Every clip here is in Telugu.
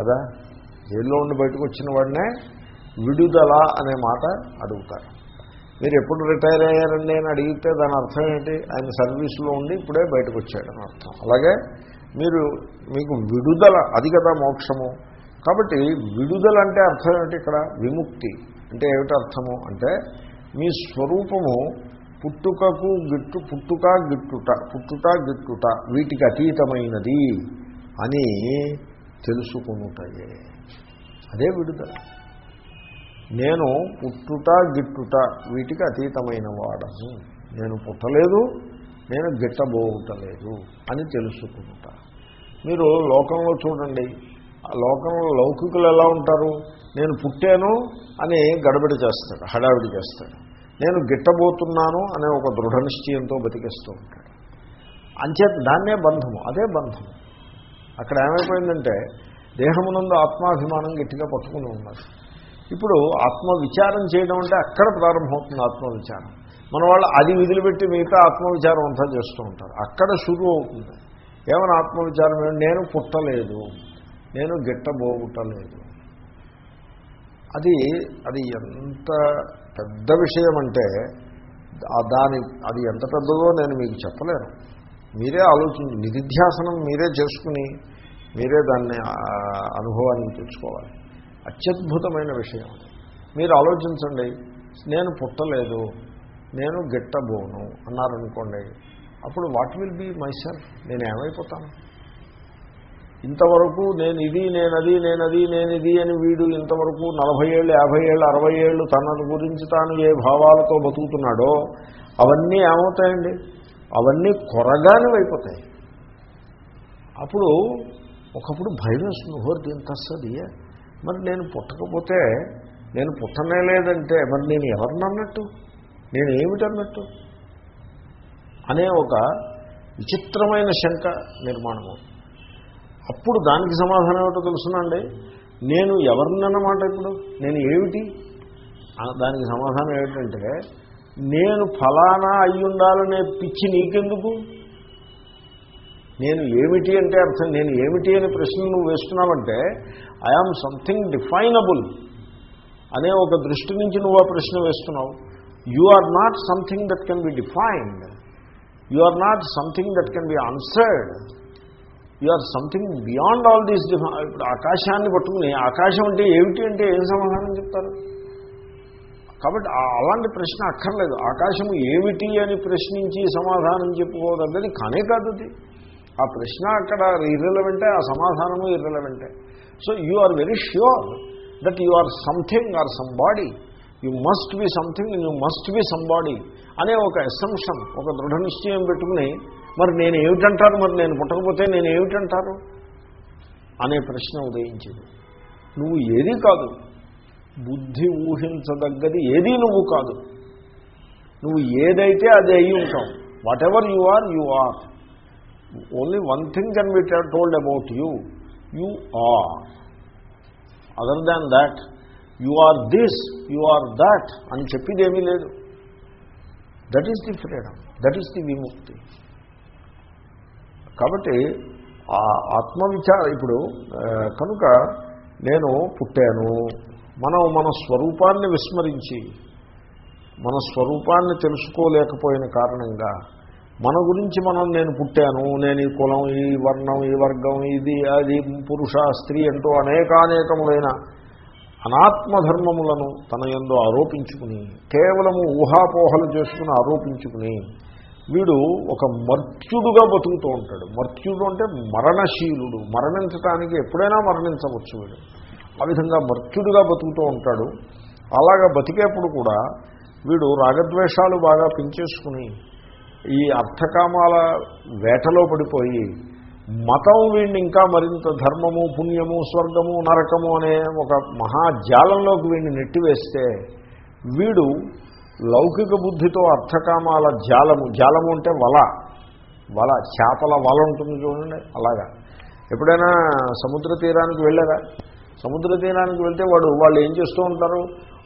కదా? జైల్లో ఉండి బయటకు వచ్చిన వాడినే విడుదల అనే మాట అడుగుతారు. మీరు ఎప్పుడు రిటైర్ అయ్యారండి అని అడిగితే దాని అర్థం ఏంటి? ఆయన సర్వీస్లో ఉండి ఇప్పుడే బయటకు వచ్చాడని అర్థం. అలాగే మీరు మీకు విడుదల అది కదా మోక్షము. కాబట్టి విడుదల అంటే అర్థం ఏమిటి ఇక్కడ? విముక్తి. అంటే ఏమిటి అర్థము? అంటే మీ స్వరూపము పుట్టుకకు గిట్టు పుట్టుక గిట్టుట పుట్టుట గిట్టుట వీటికి అతీతమైనది అని తెలుసుకునుటయే. అదే విడుదల. నేను పుట్టుట గిట్టుట వీటికి అతీతమైన వాడను. నేను పుట్టలేదు నేను గిట్టబోగుటలేదు అని తెలుసుకుంటా మీరు లోకంలో చూడండి ఆ లోకంలో లౌకికులు ఎలా ఉంటారు? నేను పుట్టాను అని గడబడి చేస్తాడు హడావిడి చేస్తాడు. నేను గిట్టబోతున్నాను అనే ఒక దృఢ నిశ్చయంతో బతికేస్తూ ఉంటాడు. అంచేత దాన్నే బంధము అదే బంధము. అక్కడ ఏమైపోయిందంటే దేహమునందు ఆత్మాభిమానం గట్టిగా పట్టుకుని ఉన్నారు. ఇప్పుడు ఆత్మ విచారం చేయడం అంటే అక్కడ ప్రారంభమవుతుంది ఆత్మవిచారం. మన వాళ్ళు అది విదిలిపెట్టి మిగతా ఆత్మవిచారం అంతా చేస్తూ ఉంటారు. అక్కడ షురు అవుతుంది ఏమైనా ఆత్మవిచారం నేను పుట్టలేదు. నేను గిట్టబోగుటలేదు అది అది ఎంత పెద్ద విషయం అంటే దాని అది ఎంత పెద్దదో నేను మీకు చెప్పలేను. మీరే ఆలోచించి నిధిధ్యాసనం మీరే చేసుకుని మీరే దాన్ని అనుభవాన్ని అనుభవానికి తెచ్చుకోవాలి అత్యద్భుతమైన విషయం మీరు ఆలోచించండి నేను పుట్టలేదు నేను గిట్టబోను అన్నారనుకోండి అప్పుడు what will be my self? నేను ఏమైపోతాను? ఇంతవరకు నేను ఇది నేను అది నేను అది నేను ఇది అని వీడు ఇంతవరకు నలభై ఏళ్ళు యాభై ఏళ్ళు అరవై ఏళ్ళు తన గురించి తాను ఏ భావాలతో బతుకుతున్నాడో అవన్నీ ఏమవుతాయండి? అవన్నీ కొరగానే అయిపోతాయి అప్పుడు ఒకప్పుడు భయం వేస్తుంది. హోర్ దీంత వస్తుంది మరి నేను పుట్టకపోతే నేను పుట్టనే లేదంటే మరి నేను ఎవరిని అన్నట్టు? నేను ఏమిటన్నట్టు అనే ఒక విచిత్రమైన శంక నిర్మాణం అప్పుడు దానికి సమాధానం ఏమిటో తెలుసునండి నేను ఎవరినన్నమాట ఇప్పుడు? నేను ఏమిటి? దానికి సమాధానం ఏమిటంటే నేను ఫలానా అయ్యుండాలనే పిచ్చి నీకెందుకు? నేను ఏమిటి అంటే అర్థం నేను ఏమిటి అనే ప్రశ్న నువ్వు వేస్తున్నావంటే ఐఆమ్ సంథింగ్ డిఫైనబుల్ అనే ఒక దృష్టి నుంచి నువ్వు ఆ ప్రశ్న వేస్తున్నావు. You are not something that can be defined you are not something that can be answered you are something beyond all these ఇప్పుడు ఆకాశాన్ని పట్టుకుని ఆకాశం అంటే ఏమిటి అంటే ఏం సమాధానం చెప్తారు? కాబట్టి అలాంటి ప్రశ్న అక్కర్లేదు. ఆకాశము ఏమిటి అని ప్రశ్నించి సమాధానం చెప్పుకోదగ్గది కానే కాదు అది. ఆ ప్రశ్న అక్కడ ఇర్రెలవెంటే ఆ సమాధానము ఇర్రెలవెంటే so you are very sure that you are something or somebody you must be something you must be somebody అనే ఒక ఎసంప్షన్ ఒక దృఢ నిశ్చయం పెట్టుకుని మరి నేను ఏమిటంటారు? మరి నేను పుట్టకపోతే నేను ఏమిటంటారు? అనే ప్రశ్న ఉదయించింది. నువ్వు ఏది కాదు. బుద్ధి ఊహించదగ్గది ఏదీ నువ్వు కాదు. నువ్వు ఏదైతే అది అయి ఉంటావు whatever you are you are only one thing can be told about you you are other than that you are this you are that అని చెప్పేదేమీ లేదు. That is the freedom that is the విముక్తి కాబట్టి ఆ ఆత్మవిచార ఇప్పుడు కనుక నేను పుట్టాను మనం మన స్వరూపాన్ని విస్మరించి మన స్వరూపాన్ని తెలుసుకోలేకపోయిన కారణంగా మన గురించి మనం నేను పుట్టాను నేను ఈ కులం ఈ వర్ణం ఈ వర్గం ఇది అది పురుష స్త్రీ అంటూ అనేకానేకములైన అనాత్మధర్మములను తన ఎందు ఆరోపించుకుని కేవలము ఊహాపోహలు చేసుకుని ఆరోపించుకుని వీడు ఒక మర్త్యుడుగా బతుకుతూ ఉంటాడు. మర్త్యుడు అంటే మరణశీలుడు. మరణించటానికి ఎప్పుడైనా మరణించవచ్చు వీడు. ఆ విధంగా మర్త్యుడుగా బతుకుతూ ఉంటాడు. అలాగా బతికేప్పుడు కూడా వీడు రాగద్వేషాలు బాగా పెంచేసుకుని ఈ అర్థకామాల వేటలో పడిపోయి మతం వీడిని ఇంకా మరింత ధర్మము పుణ్యము స్వర్గము నరకము అనే ఒక మహాజాలంలోకి వీడిని నెట్టివేస్తే వీడు లౌకిక బుద్ధితో అర్థకామాల జాలము జాలము అంటే వల. వల చేపల వల ఉంటుంది చూడండి అలాగా. ఎప్పుడైనా సముద్ర తీరానికి వెళ్ళారా? సముద్ర తీరానికి వెళ్తే వాడు వాళ్ళు ఏం చేస్తూ ఉంటారు?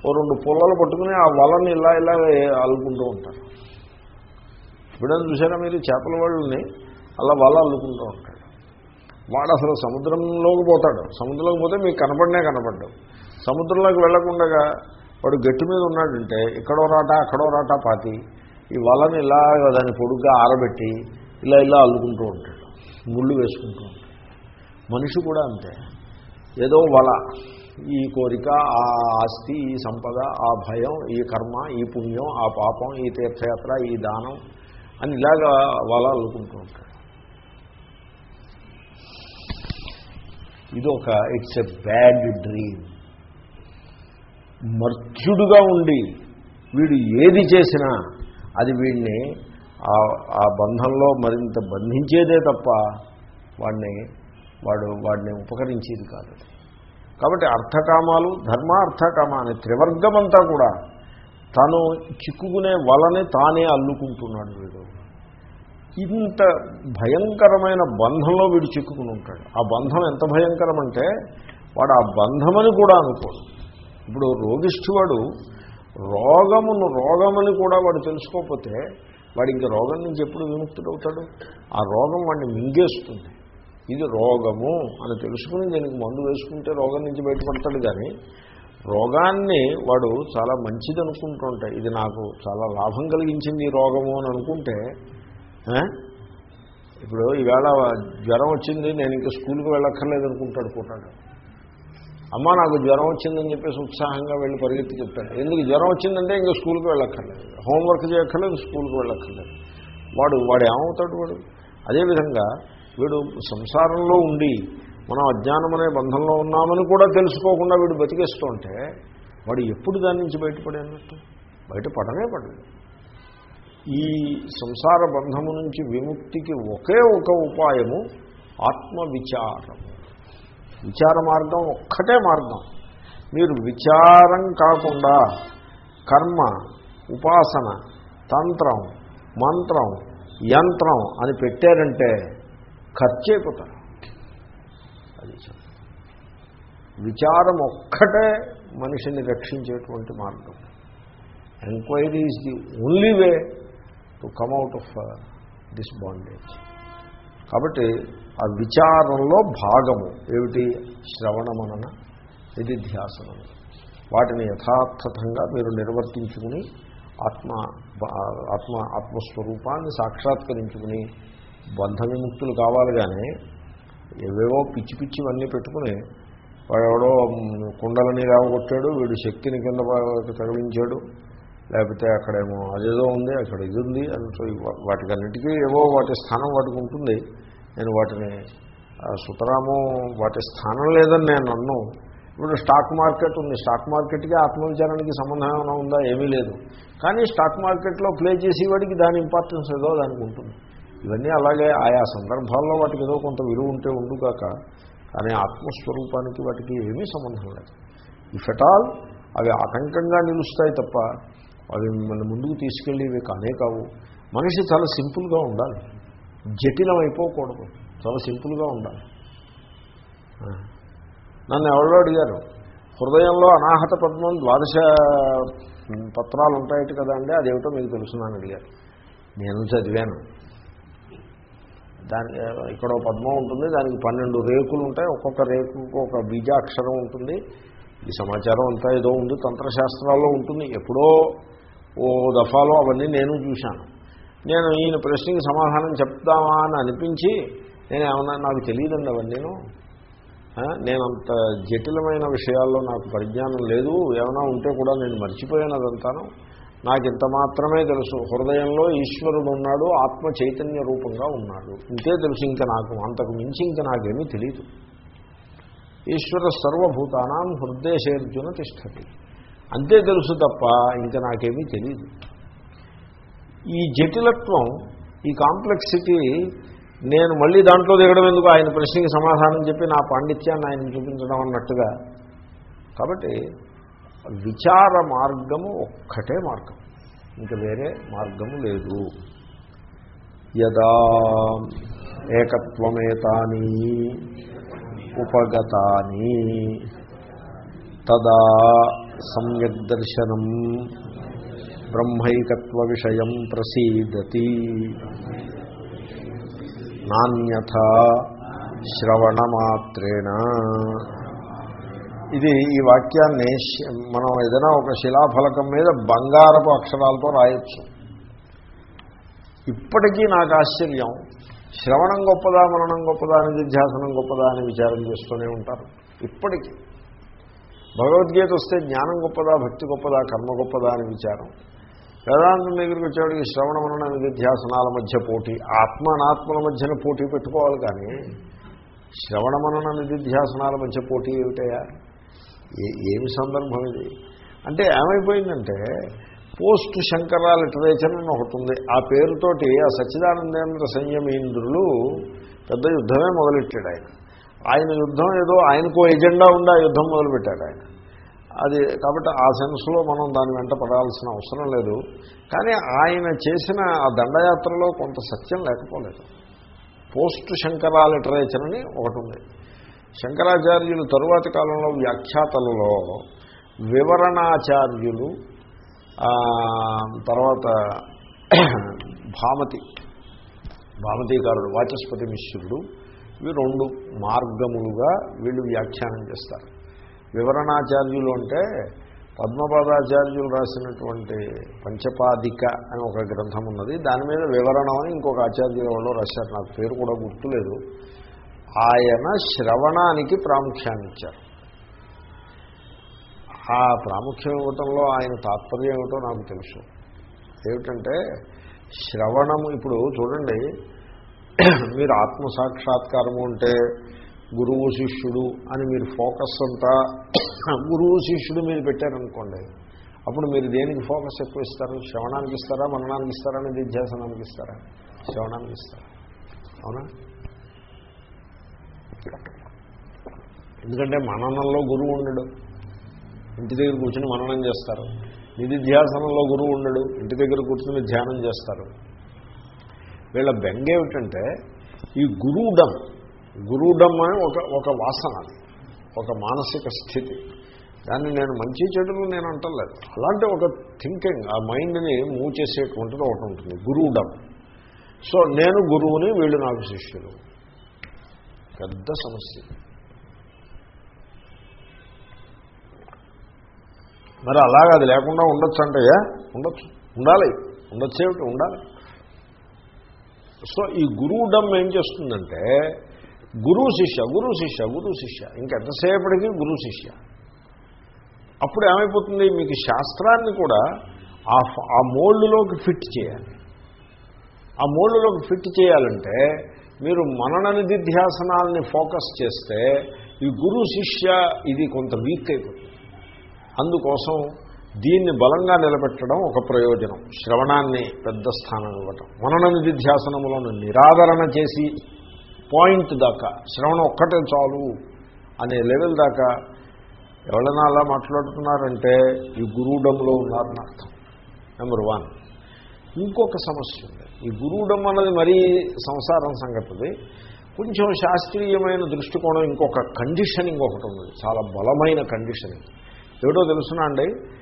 ఓ రెండు పుల్లలు పట్టుకుని ఆ వలని ఇలా ఇలా అల్లుకుంటూ ఉంటారు. ఎప్పుడైనా చూసారా మీరు? చేపల వాళ్ళని అలా వల అల్లుకుంటూ ఉంటాడు వాడు అసలు సముద్రంలోకి పోతాడు. సముద్రంలోకి పోతే మీకు కనపడినే కనపడ్డు. సముద్రంలోకి వెళ్ళకుండా వాడు గట్టి మీద ఉన్నాడంటే ఇక్కడో రాట అక్కడో రాట పాతి ఈ వలని ఇలా దాన్ని పొడుగ్గా ఆరబెట్టి ఇలా ఇలా అల్లుకుంటూ ఉంటాడు. ముళ్ళు వేసుకుంటూ ఉంటాడు. మనిషి కూడా అంతే. ఏదో వల ఈ కోరిక ఆ ఆస్తి ఈ సంపద ఆ భయం ఈ కర్మ ఈ పుణ్యం ఆ పాపం ఈ తీర్థయాత్ర ఈ దానం అని ఇలాగా వల అల్లుకుంటూ ఉంటాడు. ఇది ఒక ఇట్స్ ఎ బ్యాడ్ డ్రీమ్ మర్త్యుడుగా ఉండి వీడు ఏది చేసినా అది వీడిని ఆ బంధంలో మరింత బంధించేదే తప్ప వాడిని వాడు వాడిని ఉపకరించేది కాదు. కాబట్టి అర్థకామాలు ధర్మ అర్థకామ అనే త్రివర్గమంతా కూడా తను చిక్కుకునే వలని తానే అల్లుకుంటున్నాడు వీడు. ఇంత భయంకరమైన బంధంలో వీడు చిక్కుకుని ఉంటాడు. ఆ బంధం ఎంత భయంకరం అంటే వాడు ఆ బంధమని కూడా అనుకోడు. ఇప్పుడు రోగిష్ఠివాడు రోగమును రోగమని కూడా వాడు తెలుసుకోకపోతే వాడు ఇంక రోగం నుంచి ఎప్పుడు విముక్తుడవుతాడు ఆ రోగం వాడిని మింగేస్తుంది. ఇది రోగము అని తెలుసుకుని దీనికి మందు వేసుకుంటే రోగం నుంచి బయటపడతాడు కానీ రోగాన్ని వాడు చాలా మంచిది అనుకుంటుంటాయి ఇది నాకు చాలా లాభం కలిగించింది ఈ రోగము అని అనుకుంటే ఇప్పుడు ఈవేళ జ్వరం వచ్చింది నేను ఇంకా స్కూల్కి వెళ్ళక్కర్లేదు అనుకుంటాడు కూటాడు అమ్మ నాకు జ్వరం వచ్చిందని చెప్పేసి ఉత్సాహంగా వెళ్ళి పరిగెత్తి చెప్తాడు. ఎందుకు? జ్వరం వచ్చిందంటే ఇంకా స్కూల్కి వెళ్ళక్కర్లేదు. హోంవర్క్ చేయక్కర్లేదు స్కూల్కి వెళ్ళక్కర్లేదు. వాడు వాడు ఏమవుతాడు వాడు? అదేవిధంగా వీడు సంసారంలో ఉండి మనం అజ్ఞానం అనే బంధంలో ఉన్నామని కూడా తెలుసుకోకుండా వీడు బతికేస్తూ ఉంటే వాడు ఎప్పుడు దాని నుంచి బయటపడే అన్నట్టు? బయటపడనే పడలేదు ఈ సంసార బంధము నుంచి విముక్తికి ఒకే ఒక ఉపాయము ఆత్మవిచారము విచార మార్గం ఒక్కటే మార్గం. మీరు విచారం కాకుండా కర్మ ఉపాసన తంత్రం మంత్రం యంత్రం అని పెట్టారంటే ఖర్చు అయిపోతారు అది విచారం ఒక్కటే మనిషిని రక్షించేటువంటి మార్గం. Enquiry is the only way to come out of this bondage కాబట్టి ఆ విచారంలో భాగము ఏమిటి? శ్రవణమనన ఇది ధ్యాసనం వాటిని యథార్థంగా మీరు నిర్వర్తించుకుని ఆత్మ ఆత్మ ఆత్మస్వరూపాన్ని సాక్షాత్కరించుకుని బంధ విముక్తులు కావాలి కానీ ఏవేవో పిచ్చి పిచ్చివన్నీ పెట్టుకుని వాడెవడో కుండలని రావగొట్టాడు వీడు శక్తిని కింద తగిలించాడు లేకపోతే అక్కడేమో అదేదో ఉంది అక్కడ ఇది ఉంది అని వాటికన్నిటికీ ఏవో వాటి స్థానం వాటికి ఉంటుంది. నేను వాటిని సుతరాము వాటి స్థానం లేదని నేను అన్ను ఇప్పుడు స్టాక్ మార్కెట్ ఉంది స్టాక్ మార్కెట్కి ఆత్మవిచారానికి సంబంధం ఏమైనా ఉందా? ఏమీ లేదు. కానీ స్టాక్ మార్కెట్లో ప్లే చేసేవాడికి దాని ఇంపార్టెన్స్ ఏదో దానికి ఉంటుంది. ఇవన్నీ అలాగే ఆయా సందర్భాల్లో వాటికి ఏదో కొంత విలువ ఉంటే ఉండుగాక కానీ ఆత్మస్వరూపానికి వాటికి ఏమీ సంబంధం లేదు. ఇఫ్ ఎట్ ఆల్ అవి ఆటంకంగా నిలుస్తాయి తప్ప అవి మిమ్మల్ని ముందుకు తీసుకెళ్ళేవి కానే కావు. మనిషి చాలా సింపుల్గా ఉండాలి. జటిలం అయిపోకూడదు చాలా సింపుల్గా ఉండాలి. నన్ను ఎవరో అడిగారు హృదయంలో అనాహత పద్మం ద్వాదశ పత్రాలు ఉంటాయట కదా అండి అదేమిటో మీకు తెలుసున్నాను అడిగారు. నేను చదివాను. దాని ఇక్కడ పద్మం ఉంటుంది దానికి పన్నెండు రేకులు ఉంటాయి ఒక్కొక్క రేకుకు ఒక బీజాక్షరం ఉంటుంది. ఈ సమాచారం అంతా ఏదో ఉంది తంత్రశాస్త్రాల్లో ఉంటుంది. ఎప్పుడో ఓ దఫాలో అవన్నీ నేను చూశాను. నేను ఈయన ప్రశ్నకి సమాధానం చెప్తామా అని అనిపించి నేను ఏమన్నా నాకు తెలియదండి అవన్నీ నేను అంత జటిలమైన విషయాల్లో నాకు పరిజ్ఞానం లేదు. ఏమైనా ఉంటే కూడా నేను మర్చిపోయాను అదంతాను. నాకు ఇంత మాత్రమే తెలుసు. హృదయంలో ఈశ్వరుడు ఉన్నాడు ఆత్మ చైతన్య రూపంగా ఉన్నాడు. ఇంతే తెలుసు ఇంకా నాకు అంతకు మించి ఇంకా నాకేమీ తెలియదు ఈశ్వర సర్వభూతానాం హృదయశేర్జున తిష్టతి. అంతే తెలుసు తప్ప ఇంకా నాకేమీ తెలియదు ఈ జటిలత్వం ఈ కాంప్లెక్సిటీ నేను మళ్ళీ దాంట్లో దిగడం ఎందుకు? ఆయన ప్రశ్నకి సమాధానం చెప్పి నా పాండిత్యాన్ని ఆయన చూపించడం అన్నట్టుగా. కాబట్టి విచార మార్గము ఒక్కటే మార్గం. ఇంకా వేరే మార్గము లేదు. యదా ఏకత్వమేతాని ఉపగతాని. తదా సమ్యక్ దర్శనం బ్రహ్మైకత్వ విషయం ప్రసీదతి. నాణ్యథ శ్రవణమాత్రేణ. ఇది ఈ వాక్యాన్ని మనం ఏదైనా ఒక శిలాఫలకం మీద బంగారపు అక్షరాలతో రాయొచ్చు. ఇప్పటికీ నాకు ఆశ్చర్యం. శ్రవణం గొప్పదా మరణం గొప్పదా నిధ్యాసనం గొప్పదా అని విచారం చేస్తూనే ఉంటారు. ఇప్పటికీ భగవద్గీత వస్తే జ్ఞానం గొప్పదా భక్తి గొప్పదా కర్మ గొప్పదా అని విచారం. వేదాంతం దగ్గరికి వచ్చేవాడికి శ్రవణ మరణ నిధ్యాసనాల మధ్య పోటీ ఆత్మ అనాత్మల మధ్యన పోటీ పెట్టుకోవాలి కానీ శ్రవణ మరణ నిధిధ్యాసనాల మధ్య పోటీ ఏమిటయా ఏమి సందర్భం ఇది? అంటే ఏమైపోయిందంటే పోస్ట్ శంకర లిటరేచర్ అని ఒకటి ఉంది. ఆ పేరుతోటి ఆ సచ్చిదానందేంద్ర సంయమీంద్రులు పెద్ద యుద్ధమే మొదలెట్టాడు ఆయన. ఆయన యుద్ధం ఏదో ఆయనకో ఎజెండా ఉండి ఆ యుద్ధం మొదలుపెట్టాడు ఆయన. అది కాబట్టి ఆ సెన్స్లో మనం దాని వెంట పడాల్సిన అవసరం లేదు. కానీ ఆయన చేసిన ఆ దండయాత్రలో కొంత సత్యం లేకపోలేదు. పోస్ట్ శంకరా లిటరేచర్ అని ఒకటి ఉంది. శంకరాచార్యులు తరువాతి కాలంలో వ్యాఖ్యాతలలో వివరణాచార్యులు తర్వాత భామతి భామతీకారుడు వాచస్పతి మిశ్రుడు ఇవి రెండు మార్గములుగా వీళ్ళు వ్యాఖ్యానం చేస్తారు. వివరణాచార్యులు అంటే పద్మపాదాచార్యులు రాసినటువంటి పంచపాదిక అని ఒక గ్రంథం ఉన్నది. దాని మీద వివరణం అని ఇంకొక ఆచార్యుల వాళ్ళు రాశారు. నాకు పేరు కూడా గుర్తులేదు. ఆయన శ్రవణానికి ప్రాముఖ్యాన్ని ఇచ్చారు. ఆ ప్రాముఖ్యం ఇవ్వటంలో ఆయన తాత్పర్యం ఏమిటో నాకు తెలుసు. ఏమిటంటే శ్రవణము ఇప్పుడు చూడండి మీరు ఆత్మసాక్షాత్కారము అంటే గురువు శిష్యుడు అని మీరు ఫోకస్ అంతా గురువు శిష్యుడు మీరు పెట్టారనుకోండి అప్పుడు మీరు దేనికి ఫోకస్ ఎక్కువ ఇస్తారు? శ్రవణానికి ఇస్తారా? మననానికి ఇస్తారా? నిధ్యాసనానికి ఇస్తారా? శ్రవణానికి ఇస్తారా? అవునా? ఎందుకంటే మననంలో గురువు ఉండడు. ఇంటి దగ్గర కూర్చుని మననం చేస్తారు. నిధిధ్యాసనంలో గురువు ఉండడు. ఇంటి దగ్గర కూర్చుని ధ్యానం చేస్తారు. వీళ్ళ బెంగ ఏమిటంటే ఈ గురువుడం గురువుడం అని ఒక ఒక వాసన ఒక మానసిక స్థితి. దాన్ని నేను మంచి చెడులు నేను అంటలేదు. అలాంటి ఒక థింకింగ్ ఆ మైండ్ని మూవ్ చేసేటువంటిది ఒకటి ఉంటుంది గురువుడం. సో నేను గురువుని వీళ్ళు నాకు శిష్యులు. పెద్ద సమస్య. మరి అలాగా అది లేకుండా ఉండొచ్చు. అంటయ్యా ఉండొచ్చు ఉండాలి ఉండొచ్చేమిటి ఉండాలి. సో ఈ గురువుడం ఏం చేస్తుందంటే గురువు శిష్య గురు శిష్య గురు శిష్య. ఇంకెంతసేపటికి గురువు శిష్య? అప్పుడు ఏమైపోతుంది? మీకు శాస్త్రాన్ని కూడా ఆ ఆ మోల్డ్లోకి ఫిట్ చేయాలి. ఆ మోల్డ్లోకి ఫిట్ చేయాలంటే మీరు మనన నిధిధ్యాసనాలని ఫోకస్ చేస్తే ఈ గురు శిష్య ఇది కొంత వీక్ అయిపోతుంది. అందుకోసం దీన్ని బలంగా నిలబెట్టడం ఒక ప్రయోజనం. శ్రవణాన్ని పెద్ద స్థానం ఇవ్వటం. మనన నిధిధ్యాసనములను నిరాదరణ చేసి పాయింట్ దాకా శ్రవణం ఒక్కటే చాలు అనే లెవెల్ దాకా ఎవరైనా అలా మాట్లాడుతున్నారంటే ఈ గురువుడంలో ఉన్నారని అర్థం. నెంబర్ వన్ ఇంకొక సమస్య ఉంది. ఈ గురువుడం అన్నది మరీ సంసారం సంగతిది. కొంచెం శాస్త్రీయమైన దృష్టికోణం ఇంకొక కండిషనింగ్ ఒకటి ఉంది చాలా బలమైన కండిషనింగ్ ఏమిటో తెలుసునా అండి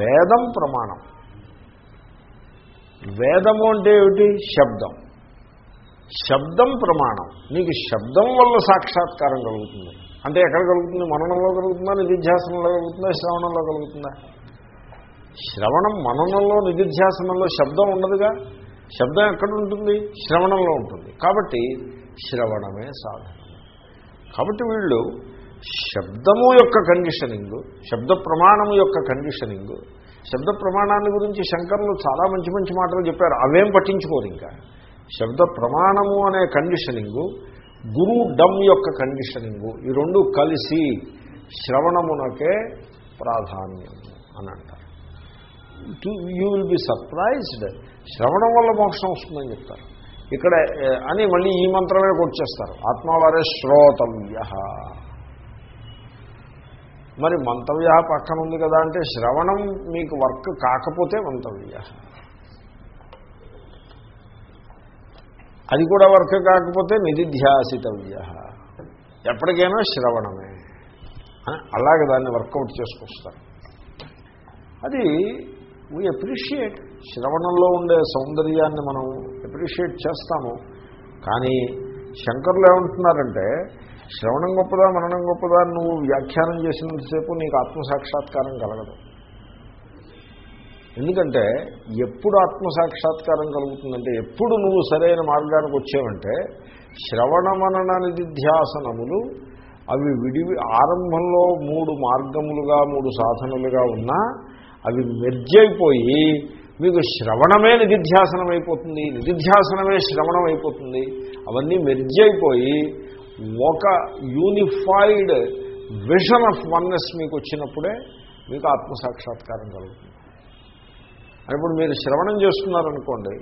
వేదం ప్రమాణం. వేదము అంటే ఏమిటి? శబ్దం. శబ్దం ప్రమాణం. నీకు శబ్దం వల్ల సాక్షాత్కారం కలుగుతుంది. అంటే ఎక్కడ కలుగుతుంది? మననంలో కలుగుతుందా? నిధిధ్యాసనంలో కలుగుతుందా? శ్రవణంలో కలుగుతుందా? శ్రవణం మననంలో నిధిధ్యాసనంలో శబ్దం ఉండదుగా? శబ్దం ఎక్కడ ఉంటుంది? శ్రవణంలో ఉంటుంది. కాబట్టి శ్రవణమే సాధన. కాబట్టి వీళ్ళు శబ్దము యొక్క కండిషనింగ్ శబ్ద ప్రమాణము యొక్క కండిషనింగ్. శబ్ద ప్రమాణాన్ని గురించి శంకర్లు చాలా మంచి మంచి మాటలు చెప్పారు. అవేం పట్టించుకోరు ఇంకా. శబ్ద ప్రమాణము అనే కండిషనింగు గురు డమ్ యొక్క కండిషనింగు. ఈ రెండు కలిసి శ్రవణమునకే ప్రాధాన్యము అని అంటారు. యూ విల్ బి సర్ప్రైజ్డ్ శ్రవణం వల్ల మోక్షం వస్తుందని చెప్తారు. ఇక్కడ అని మళ్ళీ ఈ మంత్రమే కొట్టేస్తారు ఆత్మవారే శ్రోతవ్య. మరి మంతవ్య పక్కన ఉంది కదా అంటే శ్రవణం మీకు వర్క్ కాకపోతే మంతవ్య. అది కూడా వర్క్ కాకపోతే నిధిధ్యాసితవ్య. ఎప్పటికైనా శ్రవణమే. అని అలాగే దాన్ని వర్కౌట్ చేసుకొస్తారు. అది వీ అప్రిషియేట్ శ్రవణంలో ఉండే సౌందర్యాన్ని మనం అప్రిషియేట్ చేస్తాము. కానీ శంకర్లు ఏమంటున్నారంటే శ్రవణం గొప్పదా మరణం గొప్పదా నువ్వు వ్యాఖ్యానం చేసినంతసేపు నీకు ఆత్మసాక్షాత్కారం కలగదు. ఎందుకంటే ఎప్పుడు ఆత్మసాక్షాత్కారం కలుగుతుందంటే ఎప్పుడు నువ్వు సరైన మార్గానికి వచ్చావంటే శ్రవణ మనన నిధిధ్యాసనములు అవి విడివి ఆరంభంలో మూడు మార్గములుగా మూడు సాధనలుగా ఉన్నా అవి మెర్జైపోయి మీకు శ్రవణమే నిధిధ్యాసనం అయిపోతుంది నిధిధ్యాసనమే శ్రవణం అయిపోతుంది అవన్నీ మెర్జైపోయి ఒక యూనిఫైడ్ విషన్ ఆఫ్ వన్నెస్ మీకు వచ్చినప్పుడే మీకు ఆత్మసాక్షాత్కారం కలుగుతుంది. ఇప్పుడు మీరు శ్రవణం చేస్తున్నారనుకోండి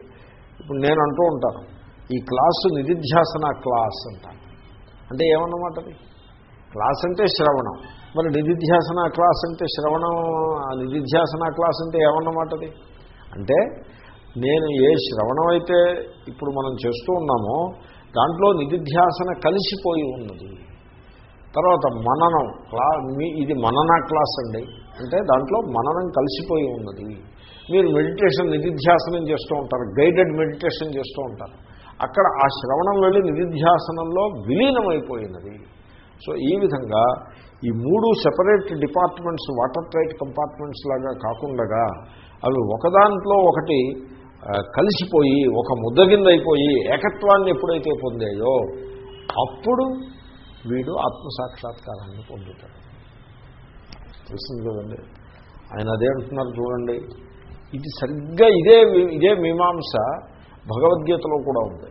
ఇప్పుడు నేను అంటూ ఉంటాను ఈ క్లాసు నిధిధ్యాసన క్లాస్ అంటాను అంటే ఏమన్నమాట అది? క్లాస్ అంటే శ్రవణం. మరి నిధిధ్యాసన క్లాస్ అంటే శ్రవణం ఆ నిధిధ్యాసన క్లాస్ అంటే ఏమన్నమాట అది? అంటే నేను ఏ శ్రవణం అయితే ఇప్పుడు మనం చేస్తూ ఉన్నామో దాంట్లో నిధిధ్యాసన కలిసిపోయి ఉన్నది. తర్వాత మననం క్లా మీ ఇది మనన క్లాస్ అండి. అంటే దాంట్లో మననం కలిసిపోయి ఉన్నది. మీరు మెడిటేషన్ నిధిధ్యాసనం చేస్తూ ఉంటారు గైడెడ్ మెడిటేషన్ చేస్తూ ఉంటారు. అక్కడ ఆ శ్రవణం వెళ్ళి నిధిధ్యాసనంలో విలీనమైపోయినది. సో ఈ విధంగా ఈ మూడు separate departments water tight compartments లాగా కాకుండా అవి ఒకదాంట్లో ఒకటి కలిసిపోయి ఒక ముద్ద కింద అయిపోయి ఏకత్వాన్ని ఎప్పుడైతే పొందాయో అప్పుడు వీడు ఆత్మసాక్షాత్కారాన్ని పొందుతాడు. తెలిసింది కదండి? ఆయన అదే అంటున్నారు చూడండి. ఇది సరిగ్గా ఇదే ఇదే మీమాంస భగవద్గీతలో కూడా ఉంది.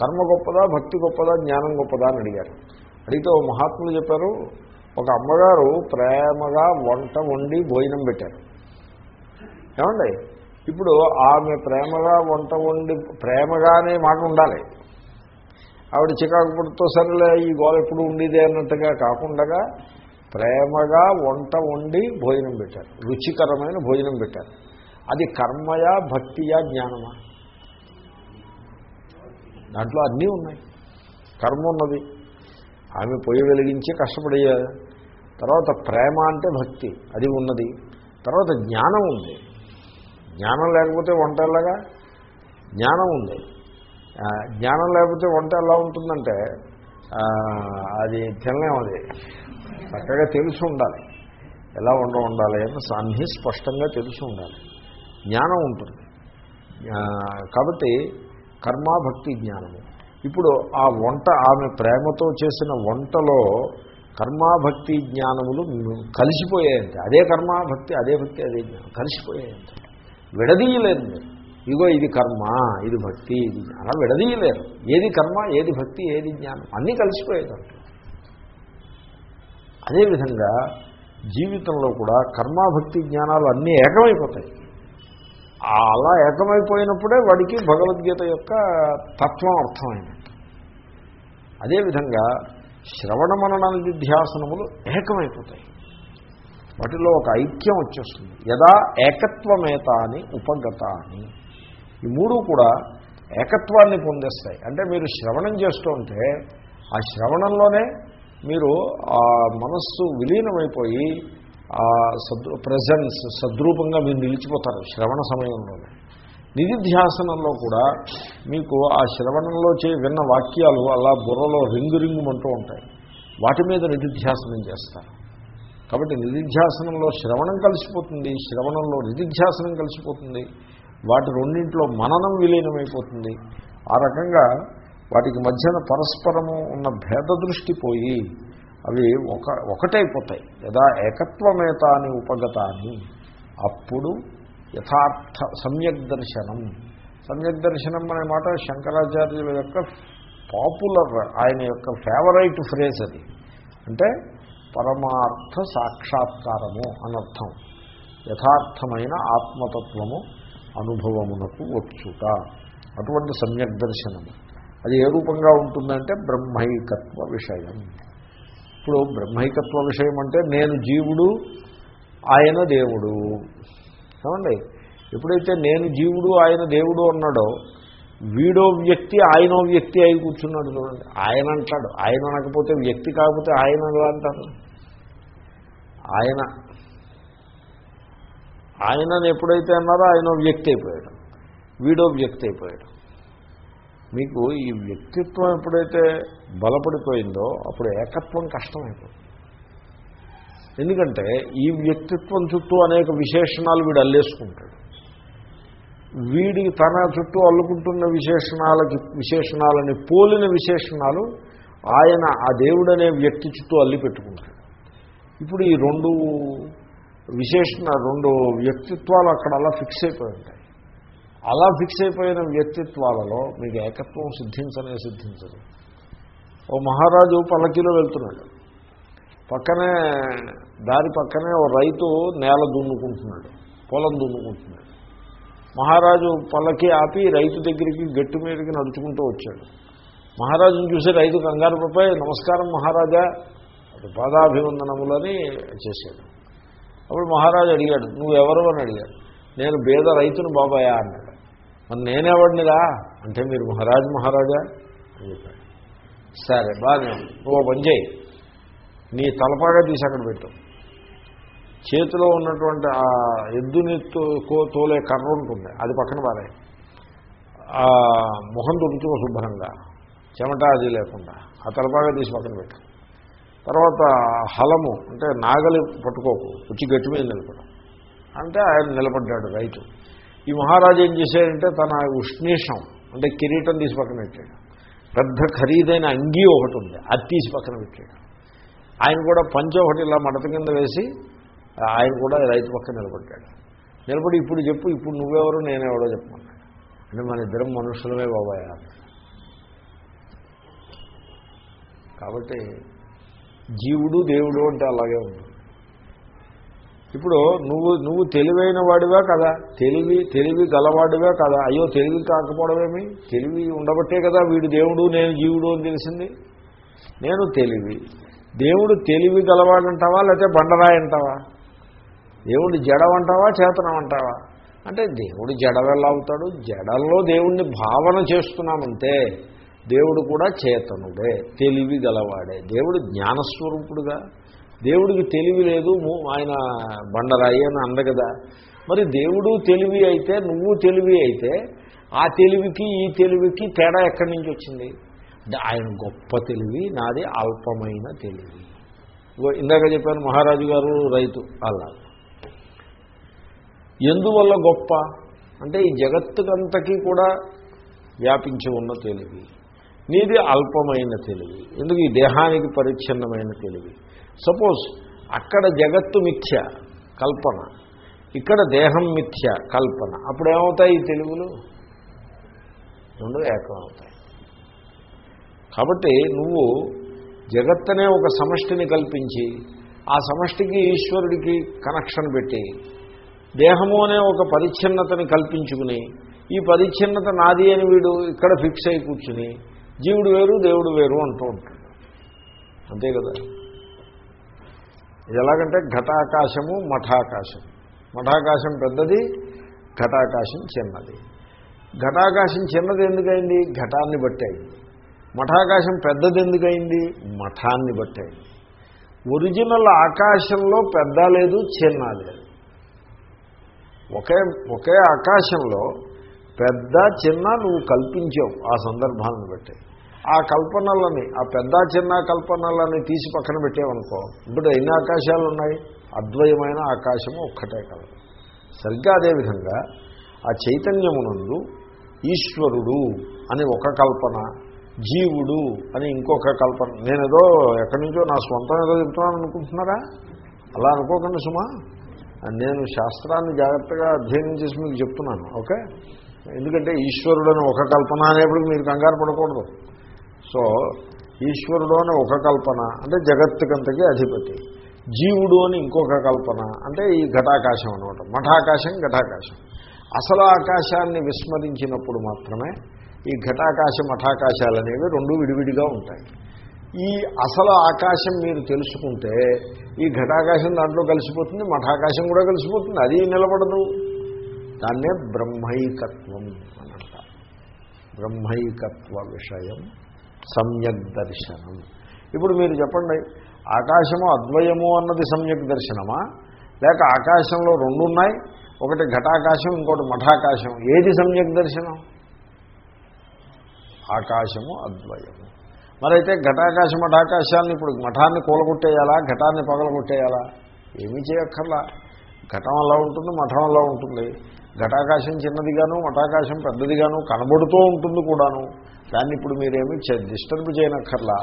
కర్మ గొప్పదా భక్తి గొప్పదా జ్ఞానం గొప్పదా అని అడిగారు. అడిగితే ఓ మహాత్ములు చెప్పారు ఒక అమ్మగారు ప్రేమగా వంట వండి భోజనం పెట్టారు. ఏమండి? ఇప్పుడు ఆమె ప్రేమగా వంట వండి ప్రేమగానే మాట ఉండాలి. ఆవిడ చికాకు పుట్టుతో సరేలే ఈ గోల ఎప్పుడు ఉండేదే అన్నట్టుగా కాకుండా ప్రేమగా వంట వండి భోజనం పెట్టారు. రుచికరమైన భోజనం పెట్టారు. అది కర్మయా భక్తియా జ్ఞానమా? దాంట్లో అన్నీ ఉన్నాయి. కర్మ ఉన్నది. ఆమె పొయ్యి వెలిగించి కష్టపడేయాలి. తర్వాత ప్రేమ అంటే భక్తి. అది ఉన్నది. తర్వాత జ్ఞానం ఉంది. జ్ఞానం లేకపోతే వంట ఎలాగా? జ్ఞానం ఉంది. జ్ఞానం లేకపోతే వంట ఎలా ఉంటుందంటే అది తినలేము అది. చక్కగా తెలిసి ఉండాలి. ఎలా వంట ఉండాలి అని అన్నీ స్పష్టంగా తెలిసి ఉండాలి. జ్ఞానం ఉంటుంది. కాబట్టి కర్మ భక్తి జ్ఞానము. ఇప్పుడు ఆ వంట ఆమె ప్రేమతో చేసిన వంటలో కర్మాభక్తి జ్ఞానములు కలిసిపోయాయంటే. అదే కర్మాభక్తి అదే భక్తి అదే జ్ఞానం కలిసిపోయాయంటే. విడదీయలేదు మీరు ఇగో ఇది కర్మ ఇది భక్తి ఇది జ్ఞానం. అలా విడదీయలేరు. ఏది కర్మ ఏది భక్తి ఏది జ్ఞానం. అన్నీ కలిసిపోయేదంట అదేవిధంగా జీవితంలో కూడా కర్మ భక్తి జ్ఞానాలు అన్నీ ఏకమైపోతాయి. అలా ఏకమైపోయినప్పుడే వాడికి భగవద్గీత యొక్క తత్వం అర్థమైనట్టు అదేవిధంగా శ్రవణ మనన నిధ్యాసనములు ఏకమైపోతాయి. వాటిలో ఒక ఐక్యం వచ్చేస్తుంది. యదా ఏకత్వమేత అని ఉపగత అని ఈ మూడు కూడా ఏకత్వాన్ని పొందేస్తాయి. అంటే మీరు శ్రవణం చేస్తూ ఉంటే ఆ శ్రవణంలోనే మీరు ఆ మనస్సు విలీనమైపోయి ఆ సద్ ప్రజెన్స్ సద్రూపంగా మీరు నిలిచిపోతారు శ్రవణ సమయంలోనే. నిధిధ్యాసనంలో కూడా మీకు ఆ శ్రవణంలో చే విన్న వాక్యాలు అలా బుర్రలో రింగు రింగుమంటూ ఉంటాయి. వాటి మీద నిధిధ్యాసనం చేస్తారు. కాబట్టి నిధిధ్యాసనంలో శ్రవణం కలిసిపోతుంది శ్రవణంలో నిధిధ్యాసనం కలిసిపోతుంది. వాటి రెండింట్లో మననం విలీనమైపోతుంది. ఆ రకంగా వాటికి మధ్యన పరస్పరము ఉన్న భేద దృష్టి పోయి అవి ఒక ఒకటైపోతాయి. యదా ఏకత్వమేత అని ఉపగతాన్ని అప్పుడు యథార్థ సమ్యక్ దర్శనం. సమ్యక్ దర్శనం అనే మాట శంకరాచార్యుల యొక్క పాపులర్ ఆయన యొక్క ఫేవరైట్ ఫ్రేజ్ అది. అంటే పరమార్థ సాక్షాత్కారము అనర్థం. యథార్థమైన ఆత్మతత్వము అనుభవమునకు వచ్చుట. అటువంటి సమ్యక్ దర్శనము అది ఏ రూపంగా ఉంటుందంటే బ్రహ్మైకత్వ విషయం. ఇప్పుడు బ్రహ్మైకత్వ విషయం అంటే నేను జీవుడు ఆయన దేవుడు. ఏమండి? ఎప్పుడైతే నేను జీవుడు ఆయన దేవుడు అన్నాడో వీడో వ్యక్తి ఆయనో వ్యక్తి అయి కూర్చున్నాడు చూడండి. ఆయన అంటాడు. ఆయన అనకపోతే వ్యక్తి కాకపోతే ఆయన ఎలా అంటారు? ఆయన. ఆయనని ఎప్పుడైతే అన్నారో ఆయన వ్యక్తి అయిపోయాడు. వీడో వ్యక్తి అయిపోయాడు. మీకు ఈ వ్యక్తిత్వం ఎప్పుడైతే బలపడిపోయిందో అప్పుడు ఏకత్వం కష్టమైపోతుంది. ఎందుకంటే ఈ వ్యక్తిత్వం చుట్టూ అనేక విశేషణాలు వీడు అల్లేసుకుంటాడు. వీడి తన చుట్టూ అల్లుకుంటున్న విశేషణాలకి విశేషణాలని పోలిన విశేషణాలు ఆయన ఆ దేవుడనే వ్యక్తి చుట్టూ అల్లి పెట్టుకుంటాడు. ఇప్పుడు ఈ రెండు విశేషణ రెండు వ్యక్తిత్వాలు అక్కడ అలా ఫిక్స్ అయిపోయి ఉంటాయి. అలా ఫిక్స్ అయిపోయిన వ్యక్తిత్వాలలో మీకు ఏకత్వం సిద్ధించనే సిద్ధించదు. ఓ మహారాజు పల్లకీలో వెళ్తున్నాడు. పక్కనే దారి పక్కనే ఓ రైతు నేల దున్నుకుంటున్నాడు పొలం దున్నుకుంటున్నాడు. మహారాజు పల్లకి ఆపి రైతు దగ్గరికి గట్టు మీదకి నడుచుకుంటూ వచ్చాడు. మహారాజును చూసి రైతు కంగారు పడిపోయి నమస్కారం మహారాజా పాదాభివందనములని చేశాడు. అప్పుడు మహారాజు అడిగాడు నువ్వు ఎవరు అని అడిగాడు నేను బేద రైతును బాబాయా అన్నాడు. మరి నేనేవాడినిరా అంటే మీరు మహారాజు మహారాజా అని చెప్పాడు. సరే బాగా నువ్వు పని చేయి. నీ తలపాగా తీసి అక్కడ పెట్టు. చేతిలో ఉన్నటువంటి ఆ ఎద్దుని తో- తోలే కర్ర ఉంటుంది అది పక్కన పారే. ఆ ముఖం తుడుచుకో శుభ్రంగా చెమట అది లేకుండా ఆ తలపాగా తీసి పక్కన పెట్టు. తర్వాత హలము అంటే నాగలి పట్టుకోకు వచ్చి గట్టి మీద నిలబడం. అంటే ఆయన నిలబడ్డాడు రైతు. ఈ మహారాజు ఏం చేశాడంటే తన ఉష్ణీషం అంటే కిరీటం తీసి పక్కన పెట్టాడు. పెద్ద ఖరీదైన అంగీ ఒకటి ఉంది అది తీసి పక్కన పెట్టాడు. ఆయన కూడా పంచ ఒకటి ఇలా మడత కింద వేసి ఆయన కూడా రైతు పక్క నిలబడ్డాడు. నిలబడి ఇప్పుడు చెప్పు ఇప్పుడు నువ్వెవరు నేనెవడో చెప్పమన్నాడు అంటే మన ఇద్దరం మనుషులమే బాబాయ్ కాబట్టి జీవుడు దేవుడు అంటే అలాగే ఉంది. ఇప్పుడు నువ్వు నువ్వు తెలివైన వాడివే కదా? తెలివి తెలివి గలవాడివే కదా? అయ్యో తెలివి కాకపోవడమేమి తెలివి ఉండబట్టే కదా వీడు దేవుడు నేను జీవుడు అని తెలిసింది. నేను తెలివి. దేవుడు తెలివి గలవాడంటావా లేకపోతే బండరాయి అంటావా? దేవుడు జడమంటావా చేతనమంటావా? అంటే దేవుడు జడవెల్లా అవుతాడు జడల్లో దేవుణ్ణి భావన చేస్తున్నామంటే దేవుడు కూడా చేతనుడే తెలివి గలవాడే. దేవుడు జ్ఞానస్వరూపుడుగా. దేవుడికి తెలివి లేదు ఆయన బండరాయి అని అందగదా. మరి దేవుడు తెలివి అయితే నువ్వు తెలివి అయితే ఆ తెలివికి ఈ తెలివికి తేడా ఎక్కడి నుంచి వచ్చింది? ఆయన గొప్ప తెలివి నాది అల్పమైన తెలివి. ఇగో ఇందాక చెప్పాను మహారాజు గారు రైతు అలా. ఎందువల్ల గొప్ప? అంటే ఈ జగత్తుకంతకీ కూడా వ్యాపించి ఉన్న తెలివి. నీది అల్పమైన తెలివి. ఎందుకు? ఈ దేహానికి పరిచ్ఛిన్నమైన తెలివి. సపోజ్ అక్కడ జగత్తు మిథ్య కల్పన. ఇక్కడ దేహం మిథ్య కల్పన. అప్పుడు ఏమవుతాయి ఈ తెలుగులు రెండు ఏకం అవుతాయి కాబట్టి నువ్వు జగత్తనే ఒక సమష్టిని కల్పించి ఆ సమష్టికి ఈశ్వరుడికి కనెక్షన్ పెట్టి దేహము అనే ఒక పరిచ్ఛిన్నతని కల్పించుకుని ఈ పరిచ్ఛిన్నత నాది అని వీడు ఇక్కడ ఫిక్స్ అయి కూర్చుని జీవుడు వేరు దేవుడు వేరు అంటూ ఉంటాడు. అంతే కదా? ఇది ఎలాగంటే ఘటాకాశము మఠాకాశం. మఠాకాశం పెద్దది ఘటాకాశం చిన్నది. ఘటాకాశం చిన్నది ఎందుకైంది? ఘటాన్ని బట్టాయి మఠాకాశం పెద్దది ఎందుకైంది? మఠాన్ని బట్టాయి ఒరిజినల్ ఆకాశంలో పెద్ద లేదు చిన్న లేదు. ఒకే ఒకే ఆకాశంలో పెద్ద చిన్న నువ్వు కల్పించావు ఆ సందర్భాలను బట్టి. ఆ కల్పనలని ఆ పెద్ద చిన్న కల్పనలని తీసి పక్కన పెట్టావనుకో ఇప్పుడు ఎన్ని ఆకాశాలు ఉన్నాయి? అద్వయమైన ఆకాశము ఒక్కటే కలదు సరిగ్గా అదేవిధంగా ఆ చైతన్యమునందు ఈశ్వరుడు అని ఒక కల్పన జీవుడు అని ఇంకొక కల్పన. నేనేదో ఎక్కడి నుంచో నా స్వంతం ఏదో చెప్తున్నాను అనుకుంటున్నారా అలా అనుకోకండి సుమా. నేను శాస్త్రాన్ని జాగ్రత్తగా అధ్యయనం చేసి మీకు చెప్తున్నాను ఓకే? ఎందుకంటే ఈశ్వరుడు అని ఒక కల్పన అనేప్పటికి మీరు కంగారు పడకూడదు. సో ఈశ్వరుడు అని ఒక కల్పన అంటే జగత్తుకంతకి అధిపతి. జీవుడు అని ఇంకొక కల్పన అంటే ఈ ఘటాకాశం అనమాట మఠాకాశం ఘటాకాశం. అసలు ఆకాశాన్ని విస్మరించినప్పుడు మాత్రమే ఈ ఘటాకాశ మఠాకాశాలు అనేవి రెండు విడివిడిగా ఉంటాయి. ఈ అసలు ఆకాశం మీరు తెలుసుకుంటే ఈ ఘటాకాశం దాంట్లో కలిసిపోతుంది మఠాకాశం కూడా కలిసిపోతుంది అది నిలబడదు. దాన్నే బ్రహ్మైకత్వం అని అంటారు. బ్రహ్మైకత్వ విషయం సమ్యక్ దర్శనం. ఇప్పుడు మీరు చెప్పండి ఆకాశము అద్వయము అన్నది సమ్యక్ దర్శనమా? లేక ఆకాశంలో రెండు ఉన్నాయి ఒకటి ఘటాకాశం ఇంకోటి మఠాకాశం. ఏది సమ్యక్ దర్శనం? ఆకాశము అద్వయము. మరైతే ఘటాకాశ మఠాకాశాలను ఇప్పుడు మఠాన్ని కూలగొట్టేయాలా? ఘటాన్ని పగలగొట్టేయాలా? ఏమీ చేయక్కర్లా. ఘటం అలా ఉంటుంది మఠం అలా ఉంటుంది. ఘటాకాశం చిన్నదిగాను మఠాకాశం పెద్దదిగాను కనబడుతూ ఉంటుంది కూడాను. దాన్ని ఇప్పుడు మీరేమీ డిస్టర్బ్ చేయనక్కర్లా.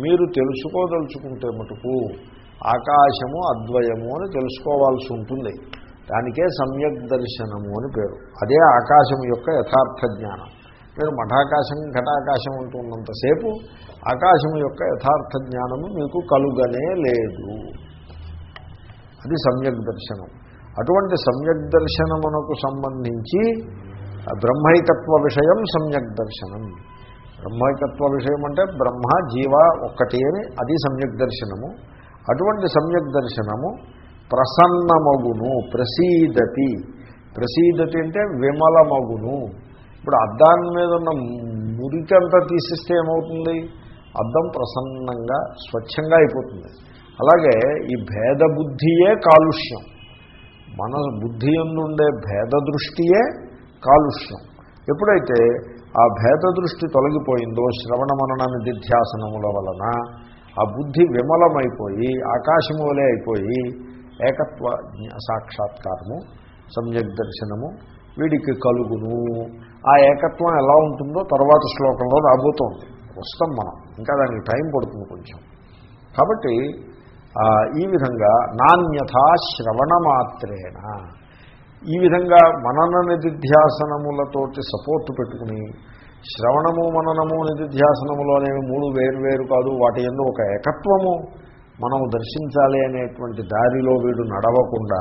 మీరు తెలుసుకోదలుచుకుంటే మటుకు ఆకాశము అద్వయము అని తెలుసుకోవాల్సి ఉంటుంది. దానికే సమ్యక్ దర్శనము అని పేరు. అదే ఆకాశం యొక్క యథార్థ జ్ఞానం. మీరు మఠాకాశం ఘటాకాశం ఉంటున్నంతసేపు ఆకాశం యొక్క యథార్థ జ్ఞానము మీకు కలుగనే లేదు. అది సమ్యక్ దర్శనం. అటువంటి సమ్యక్ దర్శనమునకు సంబంధించి బ్రహ్మైకత్వ విషయం సమ్యక్ దర్శనం. బ్రహ్మైకత్వ విషయం అంటే బ్రహ్మ జీవ ఒక్కటి అని అది సమ్యక్ దర్శనము. అటువంటి సమ్యక్ దర్శనము ప్రసన్నమగును ప్రసీదతి. ప్రసీదతి అంటే విమలమగును. ఇప్పుడు అద్దాన్ని మీద ఉన్న మురికి అంతా తీసిస్తే ఏమవుతుంది? అద్దం ప్రసన్నంగా స్వచ్ఛంగా అయిపోతుంది. అలాగే ఈ భేద బుద్ధియే కాలుష్యం. మన బుద్ధి ఎందుండే భేద దృష్టియే కాలుష్యం. ఎప్పుడైతే ఆ భేద దృష్టి తొలగిపోయిందో శ్రవణ మనన నిధ్యాసనముల వలన ఆ బుద్ధి విమలమైపోయి ఆకాశము వలె అయిపోయి ఏకత్వ సాక్షాత్కారము సమ్యక్ దర్శనము వీడికి కలుగును. ఆ ఏకత్వం ఎలా ఉంటుందో తర్వాత శ్లోకంలో రాబోతోంది. వస్తాం మనం. ఇంకా దానికి టైం పడుతుంది కొంచెం. కాబట్టి ఈ విధంగా నాణ్యథా శ్రవణ మాత్రేణ ఈ విధంగా మనన నిధిధ్యాసనములతోటి సపోర్ట్ పెట్టుకుని శ్రవణము మననము నిధిధ్యాసనములు అనేవి మూడు వేరు వేరు కాదు వాటి ఎందు ఒక ఏకత్వము మనం దర్శించాలి అనేటువంటి దారిలో వీడు నడవకుండా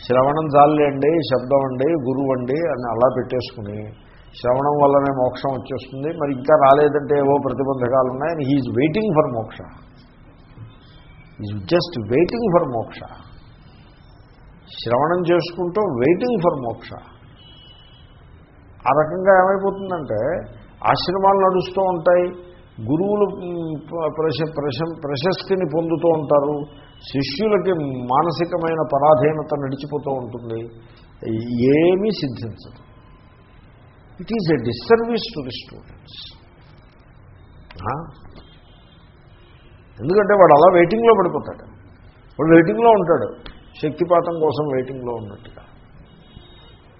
శ్రవణం చాలండి శబ్దం అండి గురువు అండి అని అలా పెట్టేసుకుని శ్రవణం వల్లనే మోక్షం వచ్చేస్తుంది. మరి ఇంకా రాలేదంటే ఏవో ప్రతిబంధకాలు ఉన్నాయి he waiting for moksha. Is just waiting for moksha. శ్రవణం చేసుకుంటూ వెయిటింగ్ ఫర్ మోక్ష. ఆ రకంగా ఏమైపోతుందంటే ఆశ్రమాలు నడుస్తూ ఉంటాయి గురువులు ప్రశ ప్రశ ప్రశస్తిని పొందుతూ ఉంటారు శిష్యులకి మానసికమైన పరాధీనత నడిచిపోతూ ఉంటుంది. ఏమీ సిద్ధించదు. It is a disservice to the students ఎందుకంటే వాడు అలా వెయిటింగ్లో పడిపోతాడు. వాడు వెయిటింగ్లో ఉంటాడు. శక్తిపాతం కోసం వెయిటింగ్లో ఉన్నట్టుగా.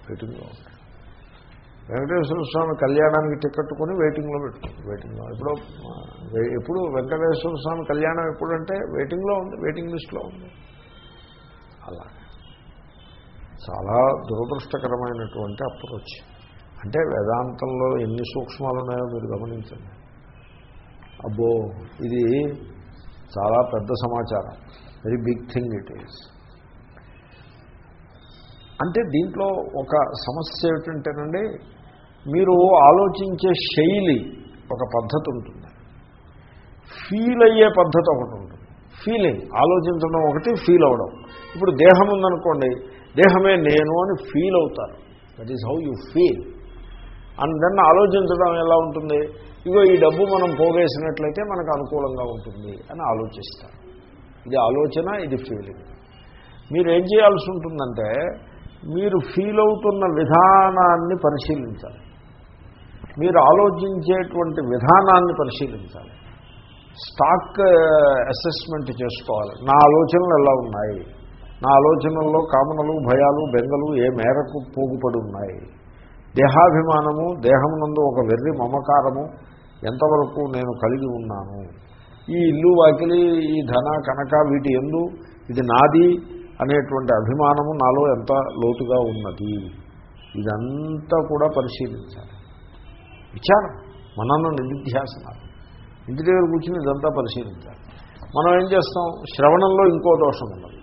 వెయిటింగ్లో ఉంటాడు. వెంకటేశ్వర స్వామి కళ్యాణానికి టికెట్ కొని వెయిటింగ్లో పెట్టుకుంది వెయిటింగ్లో ఎప్పుడో ఎప్పుడు వెంకటేశ్వర స్వామి కళ్యాణం ఎప్పుడంటే వెయిటింగ్లో ఉంది వెయిటింగ్ లిస్ట్లో ఉంది. అలా. చాలా దురదృష్టకరమైనటువంటి అప్రోచ్. అంటే వేదాంతంలో ఎన్ని సూక్ష్మాలు ఉన్నాయో మీరు గమనించండి. అబ్బో ఇది చాలా పెద్ద సమాచారం. Very big thing it is అంటే దీంట్లో ఒక సమస్య ఏమిటంటేనండి మీరు ఆలోచించే శైలి ఒక పద్ధతి ఉంటుంది ఫీల్ అయ్యే పద్ధతి ఒకటి ఉంటుంది. ఫీలింగ్ ఆలోచించడం ఒకటి ఫీల్ అవ్వడం. ఇప్పుడు దేహం ఉందనుకోండి దేహమే నేను అని ఫీల్ అవుతారు. That is how you feel and then ఆలోచించడం ఎలా ఉంటుంది? ఇగో ఈ డబ్బు మనం పోగేసినట్లయితే మనకు అనుకూలంగా ఉంటుంది అని ఆలోచిస్తారు. ఇది ఆలోచన ఇది ఫీలింగ్ మీరు ఏం చేయాల్సి ఉంటుందంటే మీరు ఫీల్ అవుతున్న విధానాన్ని పరిశీలించాలి. మీరు ఆలోచించేటువంటి విధానాన్ని పరిశీలించాలి. స్టాక్ అసెస్మెంట్ చేసుకోవాలి. నా ఆలోచనలు ఎలా ఉన్నాయి? నా ఆలోచనల్లో కామనలు భయాలు బెంగలు ఏ మేరకు పోగుపడి ఉన్నాయి దేహాభిమానము దేహమునందు ఒక వెర్రి మమకారము ఎంతవరకు నేను కలిగి ఉన్నాను? ఈ ఇల్లు వాకిలి ఈ ధన కనక వీటి ఎందు ఇది నాది అనేటువంటి అభిమానము నాలో ఎంత లోతుగా ఉన్నది? ఇదంతా కూడా పరిశీలించాలి. విచారం. మనను నిధిధ్యాసనాలు ఇంటి దగ్గర కూర్చుని ఇదంతా పరిశీలించాలి. మనం ఏం చేస్తాం? శ్రవణంలో ఇంకో దోషం ఉన్నది.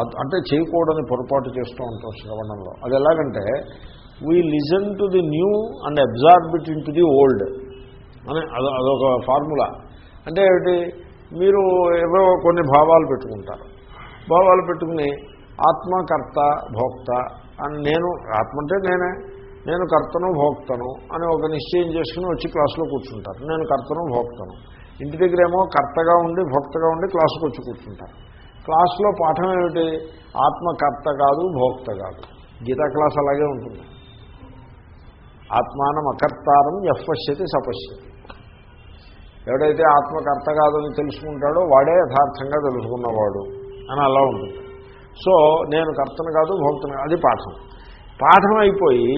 అంటే చేయకూడని పొరపాటు చేస్తూ ఉంటాం శ్రవణంలో. అది ఎలాగంటే we listen to the new and absorb it into the old అని అదొక ఫార్ములా. అంటే మీరు ఏవో కొన్ని భావాలు పెట్టుకుంటారు. భావాలు పెట్టుకుని ఆత్మకర్త భోక్త అని నేను ఆత్మ అంటే నేనే నేను కర్తను భోక్తను అని ఒక నిశ్చయం చేసుకుని వచ్చి క్లాసులో కూర్చుంటారు. నేను కర్తను భోక్తను. ఇంటి దగ్గర ఏమో కర్తగా ఉండి భోక్తగా ఉండి క్లాసుకు వచ్చి కూర్చుంటారు. క్లాసులో పాఠం ఏమిటి? ఆత్మకర్త కాదు భోక్త కాదు. గీతా క్లాస్ అలాగే ఉంటుంది. ఆత్మానం అకర్తారం ఎఫ్పశ్యతి సపశ్యతి. ఎవడైతే ఆత్మకర్త కాదని తెలుసుకుంటాడో వాడే యథార్థంగా తెలుసుకున్నవాడు. అని అలా ఉంటుంది. సో నేను కర్తను కాదు భోక్తను అది పాఠం. పాఠం అయిపోయి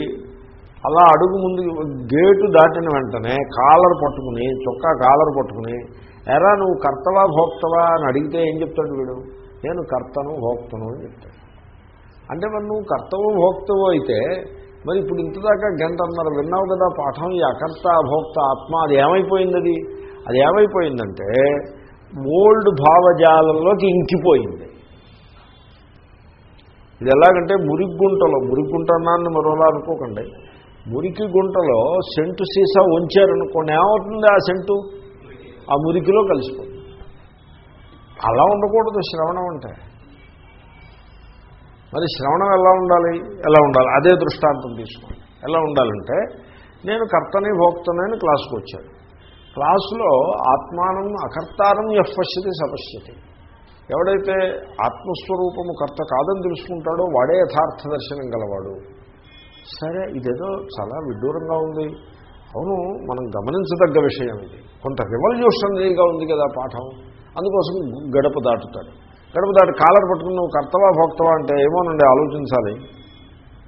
అలా అడుగు ముందు గేటు దాటిన వెంటనే కాలర్ పట్టుకుని చొక్కా కాలర్ పట్టుకుని ఎరా నువ్వు కర్తవా భోక్తవా అని అడిగితే ఏం చెప్తాడు వీడు? నేను కర్తను భోక్తను అని చెప్తాడు. అంటే మరి నువ్వు కర్తవు భోక్తవు అయితే మరి ఇప్పుడు ఇంతదాకా గంట అన్నారు విన్నావు కదా పాఠం ఈ అకర్త అభోక్త ఆత్మ అది ఏమైపోయింది అది? అది ఏమైపోయిందంటే మోల్డ్ భావజాలంలోకి ఇంకిపోయింది. ఇది ఎలాగంటే మురికి గుంటలో మురిగుంట అన్నాన్ని మరోలా అనుకోకండి. మురికి గుంటలో సెంటు సీసా ఉంచారనుకోండి ఏమవుతుంది ఆ సెంటు? ఆ మురికిలో కలిసిపోతుంది. అలా ఉండకూడదు శ్రవణం అంటే. మరి శ్రవణం ఎలా ఉండాలి? ఎలా ఉండాలి? అదే దృష్టాంతం తీసుకోండి. ఎలా ఉండాలంటే నేను కర్తని భోక్తనని క్లాస్కి వచ్చాను క్లాసులో ఆత్మానం అకర్తారం ఎఫ్పశ్యతి సపశ్యతి. ఎవడైతే ఆత్మస్వరూపము కర్త కాదని తెలుసుకుంటాడో వాడే యథార్థ దర్శనం గలవాడు. సరే ఇదేదో చాలా విడ్డూరంగా ఉంది. అవును మనం గమనించదగ్గ విషయం ఇది. కొంత రివల్యూషనరీగా ఉంది కదా పాఠం. అందుకోసం గడప దాటుతాడు. గడప దాటి కాలర్ పట్టుకుని నువ్వు కర్తవా భోక్తవా అంటే ఏమోనండి ఆలోచించాలి.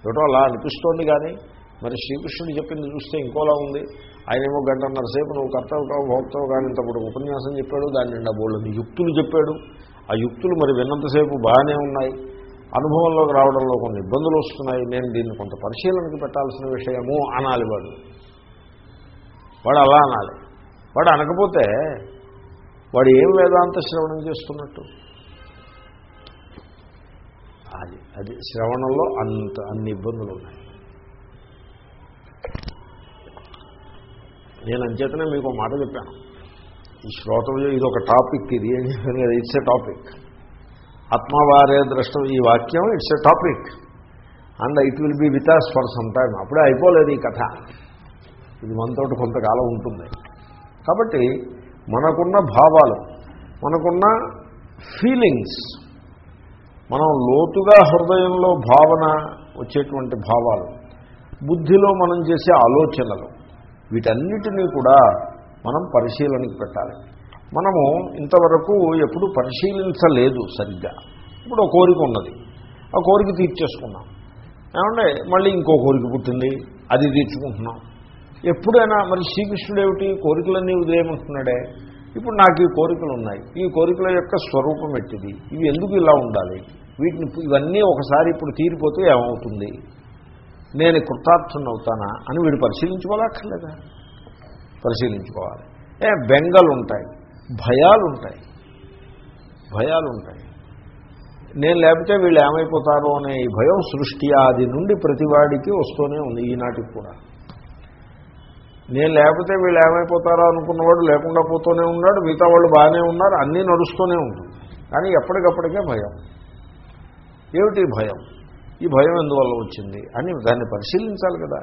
ఏటో అలా అనిపిస్తోంది కానీ మరి శ్రీకృష్ణుడు చెప్పింది చూస్తే ఇంకోలా ఉంది. ఆయన ఏమో గంటన్నర సేపు నువ్వు కర్తవు కావు భోక్తవు కానీ ఇంతప్పుడు ఉపన్యాసం చెప్పాడు దాని నిండా బోళ్ళని యుక్తులు చెప్పాడు. ఆ యుక్తులు మరి విన్నంతసేపు బాగానే ఉన్నాయి. అనుభవంలోకి రావడంలో కొన్ని ఇబ్బందులు వస్తున్నాయి. నేను దీన్ని కొంత పరిశీలనకు పెట్టాల్సిన విషయము అనాలి వాడు. వాడు అలా అనాలి. వాడు అనకపోతే వాడు ఏం వేదాంత శ్రవణం చేస్తున్నట్టు? అది అది శ్రవణంలో అంత అన్ని ఇబ్బందులు ఉన్నాయి. నేను అంచేతనే మీకు మాట చెప్పాను. ఈ శ్రోతంలో ఇది ఒక టాపిక్ ఇది చెప్పాను. కదా ఇట్స్ ఎ టాపిక్ ఆత్మవారే ద్రష్టం. ఈ వాక్యం it's a topic and it will be with us for some time అప్పుడే అయిపోలేదు ఈ కథ. ఇది మనతోటి కొంతకాలం ఉంటుంది. కాబట్టి మనకున్న భావాలు మనకున్న ఫీలింగ్స్ మనం లోతుగా హృదయంలో భావన వచ్చేటువంటి భావాలు బుద్ధిలో మనం చేసే ఆలోచనలు వీటన్నిటినీ కూడా మనం పరిశీలనకి పెట్టాలి. మనము ఇంతవరకు ఎప్పుడు పరిశీలించలేదు సరిగ్గా. ఇప్పుడు ఒక కోరిక ఉన్నది. ఆ కోరిక తీర్చేసుకున్నాం. ఏమంటే మళ్ళీ ఇంకో కోరిక పుట్టింది. అది తీర్చుకుంటున్నాం. ఎప్పుడైనా మరి శ్రీకృష్ణుడు ఏమిటి? కోరికలన్నీ ఉదయమంటున్నాడే ఇప్పుడు నాకు ఈ కోరికలు ఉన్నాయి. ఈ కోరికల యొక్క స్వరూపం ఎట్టిది? ఇవి ఎందుకు ఇలా ఉండాలి? వీటిని ఇవన్నీ ఒకసారి ఇప్పుడు తీరిపోతే ఏమవుతుంది? నేను కృతార్థునవుతానా అని వీడు పరిశీలించుకోవాలక్కర్లేదా? పరిశీలించుకోవాలి. ఏ బెంగలు ఉంటాయి భయాలు ఉంటాయి భయాలు ఉంటాయి నేను లేకపోతే వీళ్ళు ఏమైపోతారో అనే ఈ భయం సృష్టి ఆది నుండి ప్రతివాడికి వస్తూనే ఉంది ఈనాటికి కూడా. నేను లేకపోతే వీళ్ళు ఏమైపోతారో అనుకున్నవాడు లేకుండా పోతూనే ఉన్నాడు మిగతా వాళ్ళు బాగానే ఉన్నారు అన్నీ నడుస్తూనే ఉంటుంది. కానీ ఎప్పటికప్పటికే భయం. ఏమిటి భయం? ఈ భయం ఎందువల్ల వచ్చింది అని దాన్ని పరిశీలించాలి కదా.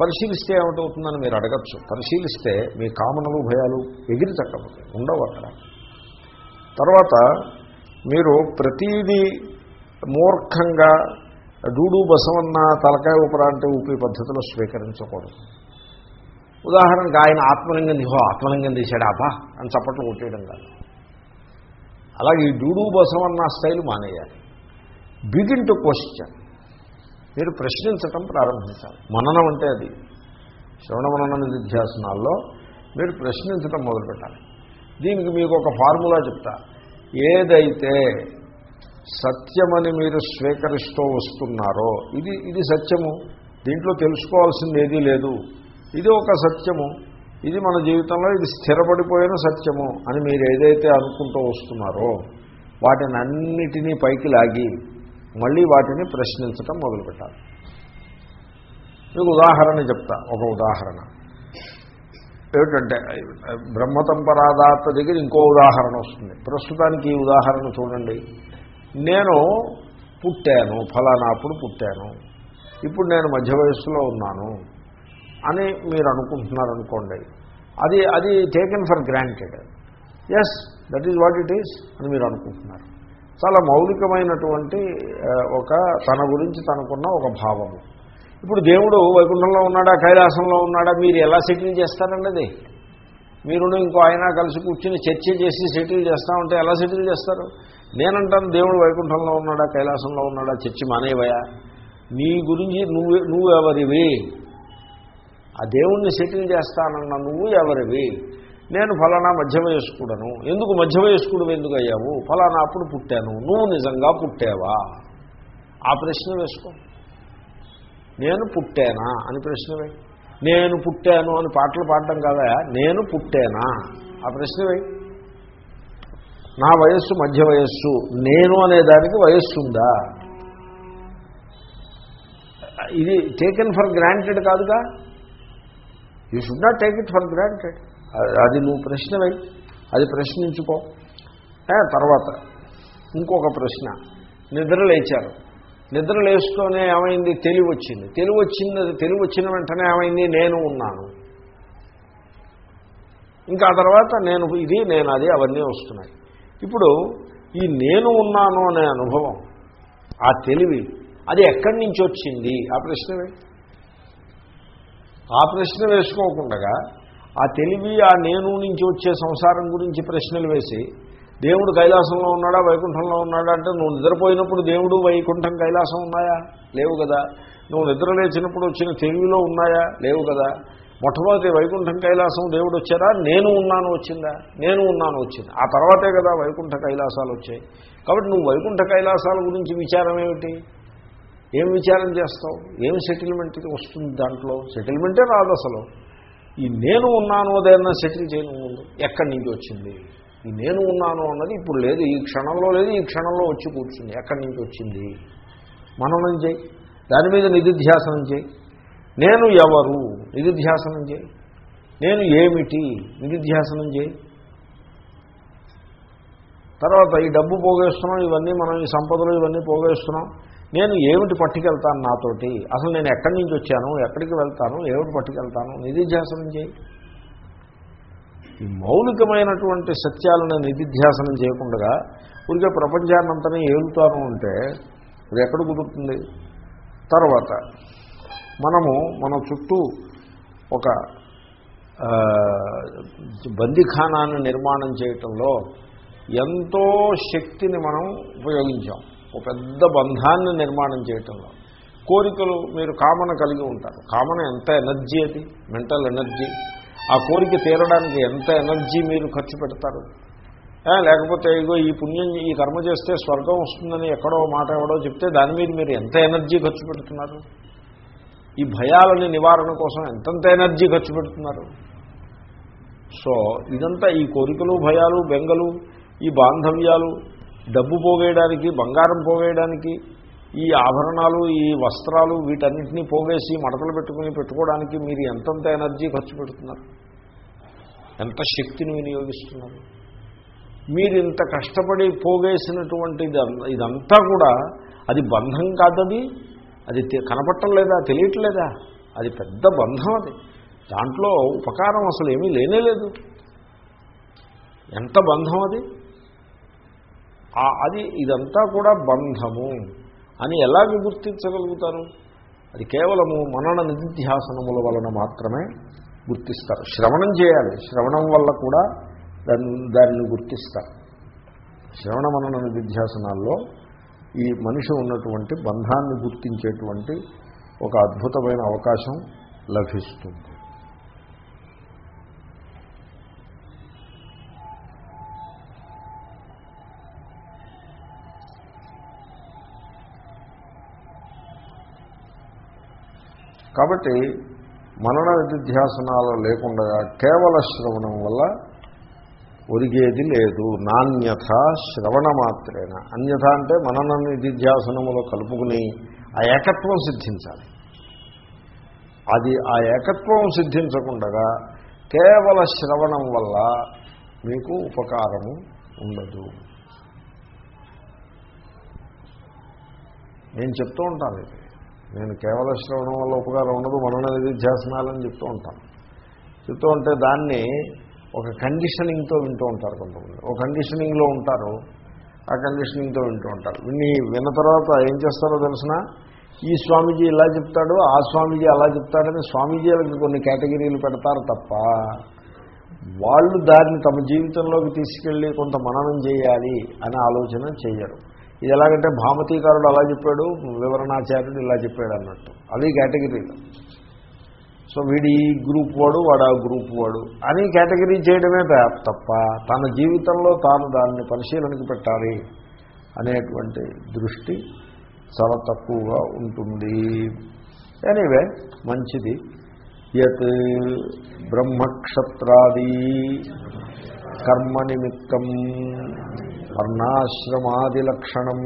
పరిశీలిస్తే ఏమిటవుతుందని మీరు అడగచ్చు. పరిశీలిస్తే మీ కామనలు భయాలు ఎగిరి చక్కపోతాయి ఉండవు అక్కడ. తర్వాత మీరు ప్రతీదీ మూర్ఖంగా డూడు బసవన్న తలకాయ ఉపరాంటి ఊపి పద్ధతిలో స్వీకరించకూడదు. ఉదాహరణకు ఆయన ఆత్మలింగం దిహో ఆత్మలింగం తీశాడు అబ్బా అని చప్పట్లు కొట్టేయడం కాదు. అలాగే ఈ డూడు బసవన్న స్టైల్ మానేయాలి. Begin to question. మీరు ప్రశ్నించటం ప్రారంభించాలి. మననం అంటే అది. శ్రవణ మనన నిధ్యాసనాల్లో మీరు ప్రశ్నించటం మొదలుపెట్టాలి. దీనికి మీకు ఒక ఫార్ములా చెప్తా. ఏదైతే సత్యమని మీరు స్వీకరిస్తూ వస్తున్నారో ఇది ఇది సత్యము. దీంట్లో తెలుసుకోవాల్సింది ఏదీ లేదు. ఇది ఒక సత్యము. ఇది మన జీవితంలో ఇది స్థిరపడిపోయిన సత్యము అని మీరు ఏదైతే అనుకుంటూ వస్తున్నారో వాటిని అన్నిటినీ పైకి లాగి మళ్ళీ వాటిని ప్రశ్నించటం మొదలుపెట్టాలి. మీకు ఉదాహరణ చెప్తా ఒక ఉదాహరణ. ఏమిటంటే బ్రహ్మతంపరాదాత్త దగ్గర ఇంకో ఉదాహరణ వస్తుంది. ప్రస్తుతానికి ఈ ఉదాహరణ చూడండి. నేను పుట్టాను ఫలానాప్పుడు పుట్టాను. ఇప్పుడు నేను మధ్య వయస్సులో ఉన్నాను అని మీరు అనుకుంటున్నారు అనుకోండి అది అది taken for granted yes that is what it is అని మీరు అనుకుంటున్నారు. చాలా మౌలికమైనటువంటి ఒక తన గురించి తనకున్న ఒక భావము. ఇప్పుడు దేవుడు వైకుంఠంలో ఉన్నాడా కైలాసంలో ఉన్నాడా మీరు ఎలా సెటిల్ చేస్తారండి అది మీరు ఇంకో ఆయన కలిసి కూర్చుని చర్చ చేసి సెటిల్ చేస్తా ఉంటే ఎలా సెటిల్ చేస్తారు? నేనంటాను దేవుడు వైకుంఠంలో ఉన్నాడా కైలాసంలో ఉన్నాడా చర్చి మానేవయా? నీ గురించి నువ్వు నువ్వెవరివి? ఆ దేవుణ్ణి సెటిల్ చేస్తానన్న నువ్వు ఎవరివి? నేను ఫలానా మధ్య వయస్కుడను ఎందుకు మధ్య వయస్కుడు ఎందుకు అయ్యావు ఫలానా అప్పుడు పుట్టాను. నువ్వు నిజంగా పుట్టావా? ఆ ప్రశ్న వేసుకో. నేను పుట్టానా అని ప్రశ్నవే నేను పుట్టాను అని పాటలు పాడడం కదా? నేను పుట్టానా? ఆ ప్రశ్నవే నా వయస్సు మధ్య వయస్సు నేను అనేదానికి వయస్సు ఉందా ఇది టేకెన్ ఫర్ గ్రాంటెడ్ కాదుగా? You should not take it for granted అది నువ్వు ప్రశ్నవై అది ప్రశ్నించుకో. తర్వాత ఇంకొక ప్రశ్న. నిద్ర లేచారు. నిద్ర లేస్తూనే ఏమైంది? తెలివి వచ్చింది. తెలివి వచ్చింది తెలివి వచ్చిన వెంటనే ఏమైంది? నేను ఉన్నాను. ఇంకా ఆ తర్వాత నేను ఇది నేను అది అవన్నీ వస్తున్నాయి. ఇప్పుడు ఈ నేను ఉన్నాను అనే అనుభవం ఆ తెలివి అది ఎక్కడి నుంచి వచ్చింది? ఆ ప్రశ్నవే ఆ ప్రశ్న వేసుకోకుండా ఆ తెలివి ఆ నేను నుంచి వచ్చే సంసారం గురించి ప్రశ్నలు వేసి దేవుడు కైలాసంలో ఉన్నాడా వైకుంఠంలో ఉన్నాడా అంటే నువ్వు నిద్రపోయినప్పుడు దేవుడు వైకుంఠం కైలాసం ఉన్నాయా? లేవు కదా. నువ్వు నిద్ర లేచినప్పుడు వచ్చిన తెలివిలో ఉన్నాయా? లేవు కదా. మొట్టమొదటి వైకుంఠం కైలాసం దేవుడు వచ్చారా? నేను ఉన్నాను వచ్చిందా? నేను ఉన్నాను వచ్చింది? ఆ తర్వాతే కదా వైకుంఠ కైలాసాలు వచ్చాయి. కాబట్టి నువ్వు వైకుంఠ కైలాసాల గురించి విచారం ఏమిటి? ఏం విచారం చేస్తావు? ఏం సెటిల్మెంట్ వస్తుంది దాంట్లో? సెటిల్మెంటే రాదు అసలు. ఈ నేను ఉన్నాను అదేనా సెటిల్ చేయను ముందు. ఎక్కడి నుంచి వచ్చింది? ఈ నేను ఉన్నాను అన్నది ఇప్పుడు లేదు. ఈ క్షణంలో లేదు ఈ క్షణంలో వచ్చి కూర్చుంది. ఎక్కడి నుంచి వచ్చింది? మననం చేయి. దాని మీద నిధిధ్యాసనం చేయి. నేను ఎవరు? నిధిధ్యాసనం చేయి. నేను ఏమిటి? నిధిధ్యాసనం చేయి. తర్వాత ఈ డబ్బు పోగేస్తున్నాం ఇవన్నీ మనం ఈ సంపదలు ఇవన్నీ పోగేస్తున్నాం. నేను ఏమిటి పట్టుకెళ్తాను నాతోటి? అసలు నేను ఎక్కడి నుంచి వచ్చాను? ఎక్కడికి వెళ్తాను? ఏమిటి పట్టుకెళ్తాను? నిధిధ్యాసనం చేయి. ఈ మౌలికమైనటువంటి సత్యాలను నిధిధ్యాసనం చేయకుండా ఊరికే ప్రపంచాన్నంతనే ఏలుతాను అంటే అది ఎక్కడ కుదురుతుంది? తర్వాత మనము మన చుట్టూ ఒక బందిఖానాన్ని నిర్మాణం చేయటంలో ఎంతో శక్తిని మనం ఉపయోగించాం. ఒక పెద్ద బంధాన్ని నిర్మాణం చేయటంలో కోరికలు మీరు కామన కలిగి ఉంటారు. కామన ఎంత ఎనర్జీ అది? Mental energy. ఆ కోరిక తీరడానికి ఎంత ఎనర్జీ మీరు ఖర్చు పెడతారు? లేకపోతే ఇగో ఈ పుణ్యం ఈ కర్మ చేస్తే స్వర్గం వస్తుందని ఎక్కడో మాట ఎవడో చెప్తే దాని మీద మీరు ఎంత ఎనర్జీ ఖర్చు పెడుతున్నారు? ఈ భయాలని నివారణ కోసం ఎంతంత ఎనర్జీ ఖర్చు పెడుతున్నారు? సో ఇదంతా ఈ కోరికలు భయాలు బెంగలు ఈ బాంధవ్యాలు డబ్బు పోగేయడానికి బంగారం పోగేయడానికి ఈ ఆభరణాలు ఈ వస్త్రాలు వీటన్నింటినీ పోగేసి మడతలు పెట్టుకుని పెట్టుకోవడానికి మీరు ఎంతంత ఎనర్జీ ఖర్చు పెడుతున్నారు? ఎంత శక్తిని వినియోగిస్తున్నారు? మీరు ఇంత కష్టపడి పోగేసినటువంటి ఇదంతా కూడా అది బంధం కాదది? అది కనపట్టం లేదా? తెలియట్లేదా? అది పెద్ద బంధం అది. దాంట్లో ఉపకారం అసలు ఏమీ లేనే లేదు. ఎంత బంధం అది? అది ఇదంతా కూడా బంధము అని ఎలాగ గుర్తించగలుగుతారు? అది కేవలము మనన నిధిధ్యాసనముల వలన మాత్రమే గుర్తిస్తారు. శ్రవణం చేయాలి. శ్రవణం వల్ల కూడా దాన్ని దానిని గుర్తిస్తారు. శ్రవణ మనన నిధిధ్యాసనాల్లో ఈ మనిషి ఉన్నటువంటి బంధాన్ని గుర్తించేటువంటి ఒక అద్భుతమైన అవకాశం లభిస్తుంది. కాబట్టి మనన నిధిధ్యాసనాలు లేకుండా కేవల శ్రవణం వల్ల ఒరిగేది లేదు. నాణ్యత శ్రవణ మాత్రేన అన్యథ అంటే మనన నిధిధ్యాసనములో కలుపుకుని ఆ ఏకత్వం సిద్ధించాలి. అది ఆ ఏకత్వం సిద్ధించకుండా కేవల శ్రవణం వల్ల మీకు ఉపకారము ఉండదు. నేను చెప్తూ ఉంటాను ఇది. నేను కేవల శ్రవణం వల్ల ఉపకారం ఉండదు మనన నిధిధ్యాసనాలని చెప్తూ ఉంటాను చెప్తూ ఉంటే దాన్ని ఒక కండిషనింగ్తో వింటూ ఉంటారు కొంతమంది. ఒక కండిషనింగ్లో ఉంటారు ఆ కండిషనింగ్తో వింటూ ఉంటారు. విని విన్న తర్వాత ఏం చేస్తారో తెలిసిన ఈ స్వామీజీ ఇలా చెప్తాడు ఆ స్వామీజీ అలా చెప్తాడని స్వామీజీలకు కొన్ని కేటగిరీలు పెడతారు తప్ప వాళ్ళు దాన్ని తమ జీవితంలోకి తీసుకెళ్ళి కొంత మననం చేయాలి అనే ఆలోచన చేయరు. ఇది ఎలాగంటే భామతీకారుడు అలా చెప్పాడు వివరణాచార్యుడు ఇలా చెప్పాడు అన్నట్టు. అవి కేటగిరీలు సో వీడి ఈ గ్రూప్ వాడు వాడు ఆ గ్రూప్ వాడు అని కేటగిరీ చేయడమే తప్ప తన జీవితంలో తాను దాన్ని పరిశీలనకి పెట్టాలి అనేటువంటి దృష్టి చాలా తక్కువగా ఉంటుంది. ఎనీవే మంచిది. యత్ బ్రహ్మక్షత్రాది కర్మ నిమిత్తం వర్ణాశ్రమాదిలక్షణం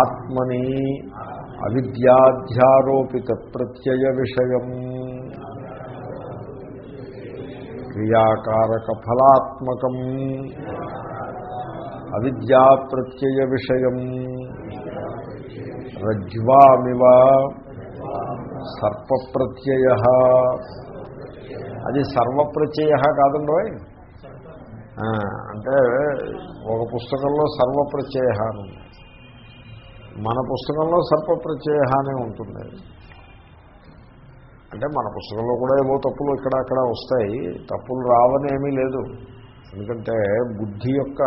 ఆత్మని అవిద్యాధ్యారోపిత ప్రత్యయ విషయం క్రియాకారక ఫలాత్మకం అవిద్యా ప్రత్యయ విషయం రజ్వామివ సర్పప్రత్యయ. అది సర్వప్రత్యయ కాదండి అంటే ఒక పుస్తకంలో సర్వప్రత్యయ అని ఉంది మన పుస్తకంలో సర్పప్రత్యయ ఉంటుంది. అంటే మన పుస్తకంలో కూడా ఏవో తప్పులు ఇక్కడ అక్కడ వస్తాయి. తప్పులు రావని ఏమీ లేదు. ఎందుకంటే బుద్ధి యొక్క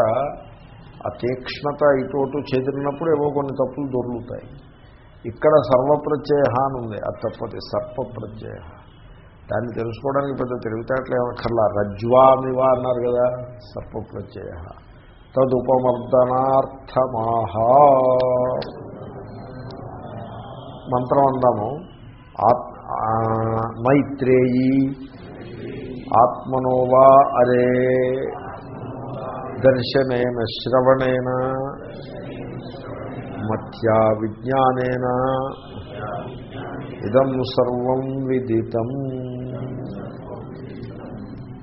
ఆ తీక్ష్ణత ఇటు చెదిరినప్పుడు ఏవో కొన్ని తప్పులు దొరుకుతాయి ఇక్కడ సర్వప్రత్యయ హాని ఉంది. అది తప్పది సర్పప్రత్యయ దాన్ని తెలుసుకోవడానికి పెద్ద తెలివితేటలు ఏమక్కర్లా. రజ్వామివ అన్నారు కదా సర్పప్రత్యయ తదుపమర్దనార్థమాహా. మంత్రం అందాము. ఆత్ మైత్రేయీ. ఆత్మనోవా అరే. దర్శనేన శ్రవణేన. మత్యా విజ్ఞానేన. ఇదం సర్వం విదితం.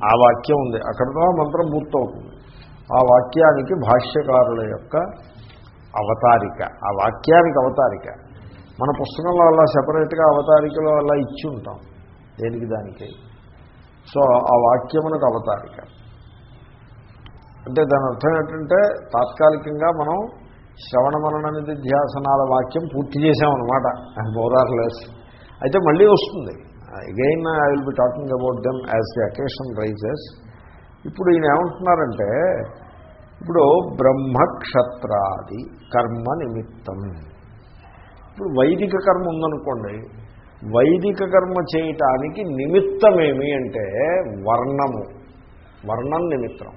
ఆ వాక్యం ఉంది. అక్కడతో ఆ మంత్రం పూర్తవుతుంది. ఆ వాక్యానికి భాష్యకారుల యొక్క అవతారిక ఆ వాక్యానికి అవతారిక. మన పుస్తకంలో అలా సెపరేట్గా అవతారికలో అలా ఇచ్చి ఉంటాం. దేనికి దానికి? సో ఆ వాక్యమునకు అవతారిక. అంటే దాని అర్థం ఏంటంటే తాత్కాలికంగా మనం శ్రవణ మనన నిధిధ్యాసనాల వాక్యం పూర్తి చేసామన్నమాట బోరార్లెస్. అయితే మళ్ళీ వస్తుంది. Again I will be talking about them as the occasion arises ఇప్పుడు ఈయన ఏమంటున్నారంటే ఇప్పుడు బ్రహ్మక్షత్రాది కర్మ నిమిత్తం. ఇప్పుడు వైదిక కర్మ ఉందనుకోండి వైదిక కర్మ చేయటానికి నిమిత్తమేమి అంటే వర్ణము వర్ణం నిమిత్తం.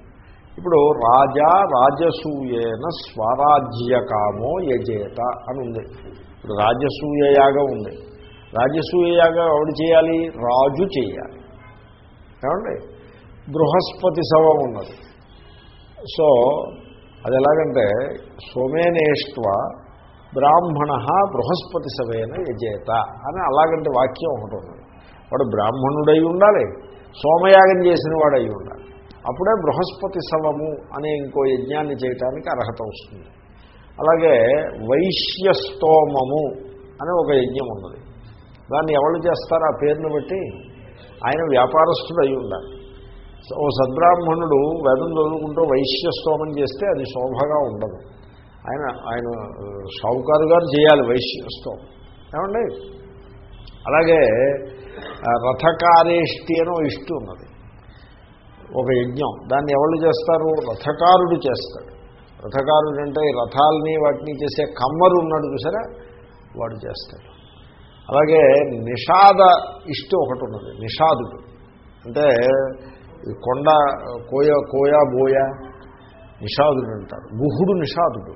ఇప్పుడు రాజా రాజసూయేన స్వరాజ్యకామో యజేత అని ఉంది ఇప్పుడు రాజసూయ యాగం ఉంది. రాజసూయ యాగం ఎవడు చేయాలి? రాజు చేయాలి. ఏమండి? బృహస్పతి శవం ఉన్నది. సో అది ఎలాగంటే సోమేనేష్వ బ్రాహ్మణ బృహస్పతి సభైన యజేత అని అలాగంటే వాక్యం ఒకటి ఉన్నది. వాడు బ్రాహ్మణుడై ఉండాలి. సోమయాగం చేసిన వాడు అయి ఉండాలి. అప్పుడే బృహస్పతి సవము అనే ఇంకో యజ్ఞాన్ని చేయటానికి అర్హత వస్తుంది. అలాగే వైశ్యస్తోమము అనే ఒక యజ్ఞం ఉన్నది. దాన్ని ఎవరు చేస్తారు ఆ పేరును బట్టి? ఆయన వ్యాపారస్తుడు అయి ఉండాలి. ఓ సద్బ్రాహ్మణుడు వేదం చదువుకుంటూ వైశ్యస్తోమం చేస్తే అది శోభగా ఉండదు. ఆయన ఆయన షావుకారు గారు చేయాలి వైశ్యస్తోమం ఏమండి? అలాగే రథకారేష్టి అని ఇష్టి ఉన్నది. ఒక యజ్ఞం. దాన్ని ఎవరు చేస్తారు? రథకారుడు చేస్తాడు. రథకారుడు అంటే ఈ రథాలని వాటిని చేసే కమ్మరు ఉన్నాడు చూసారా? వాడు చేస్తాడు. అలాగే నిషాద ఇష్టి ఒకటి ఉన్నది నిషాదుడు. అంటే ఈ కొండ కోయ కోయ బోయ నిషాదుడు అంటారు. గుహుడు నిషాదుడు.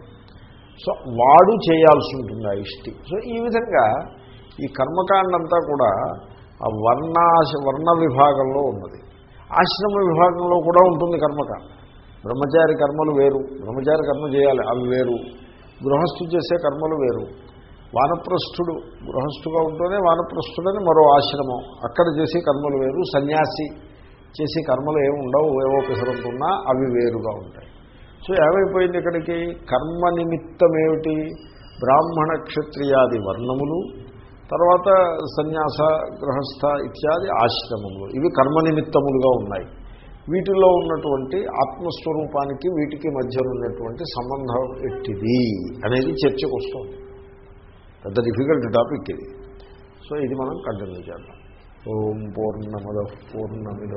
సో వాడు చేయాల్సి ఉంటుంది ఆ ఇష్టి. సో ఈ విధంగా ఈ కర్మకాండంతా కూడా ఆ వర్ణాశ వర్ణ విభాగంలో ఉన్నది. ఆశ్రమ విభాగంలో కూడా ఉంటుంది కర్మకాండ. బ్రహ్మచారి కర్మలు వేరు బ్రహ్మచారి కర్మ చేయాలి అవి వేరు. గృహస్థు చేసే కర్మలు వేరు. వానప్రస్థుడు గృహస్థుగా ఉంటూనే వానప్రస్థుడని మరో ఆశ్రమం. అక్కడ చేసే కర్మలు వేరు సన్యాసి చేసే కర్మలు ఏమి ఉండవు ఏవో పిసరంటున్నా అవి వేరుగా ఉంటాయి. సో ఏమైపోయింది ఇక్కడికి? కర్మ నిమిత్తం ఏమిటి బ్రాహ్మణ క్షత్రియాది వర్ణములు తర్వాత సన్యాస గృహస్థ ఇత్యాది ఆశ్రమములు. ఇవి కర్మ నిమిత్తములుగా ఉన్నాయి. వీటిలో ఉన్నటువంటి ఆత్మస్వరూపానికి వీటికి మధ్య ఉన్నటువంటి సంబంధం ఎట్టిది అనేది చర్చకు వస్తుంది. పెద్ద డిఫికల్ట్ టాపిక్ ఇది. సో ఇది మనం కంటిన్యూ చేద్దాం. ఓం పూర్ణమద పూర్ణమిద.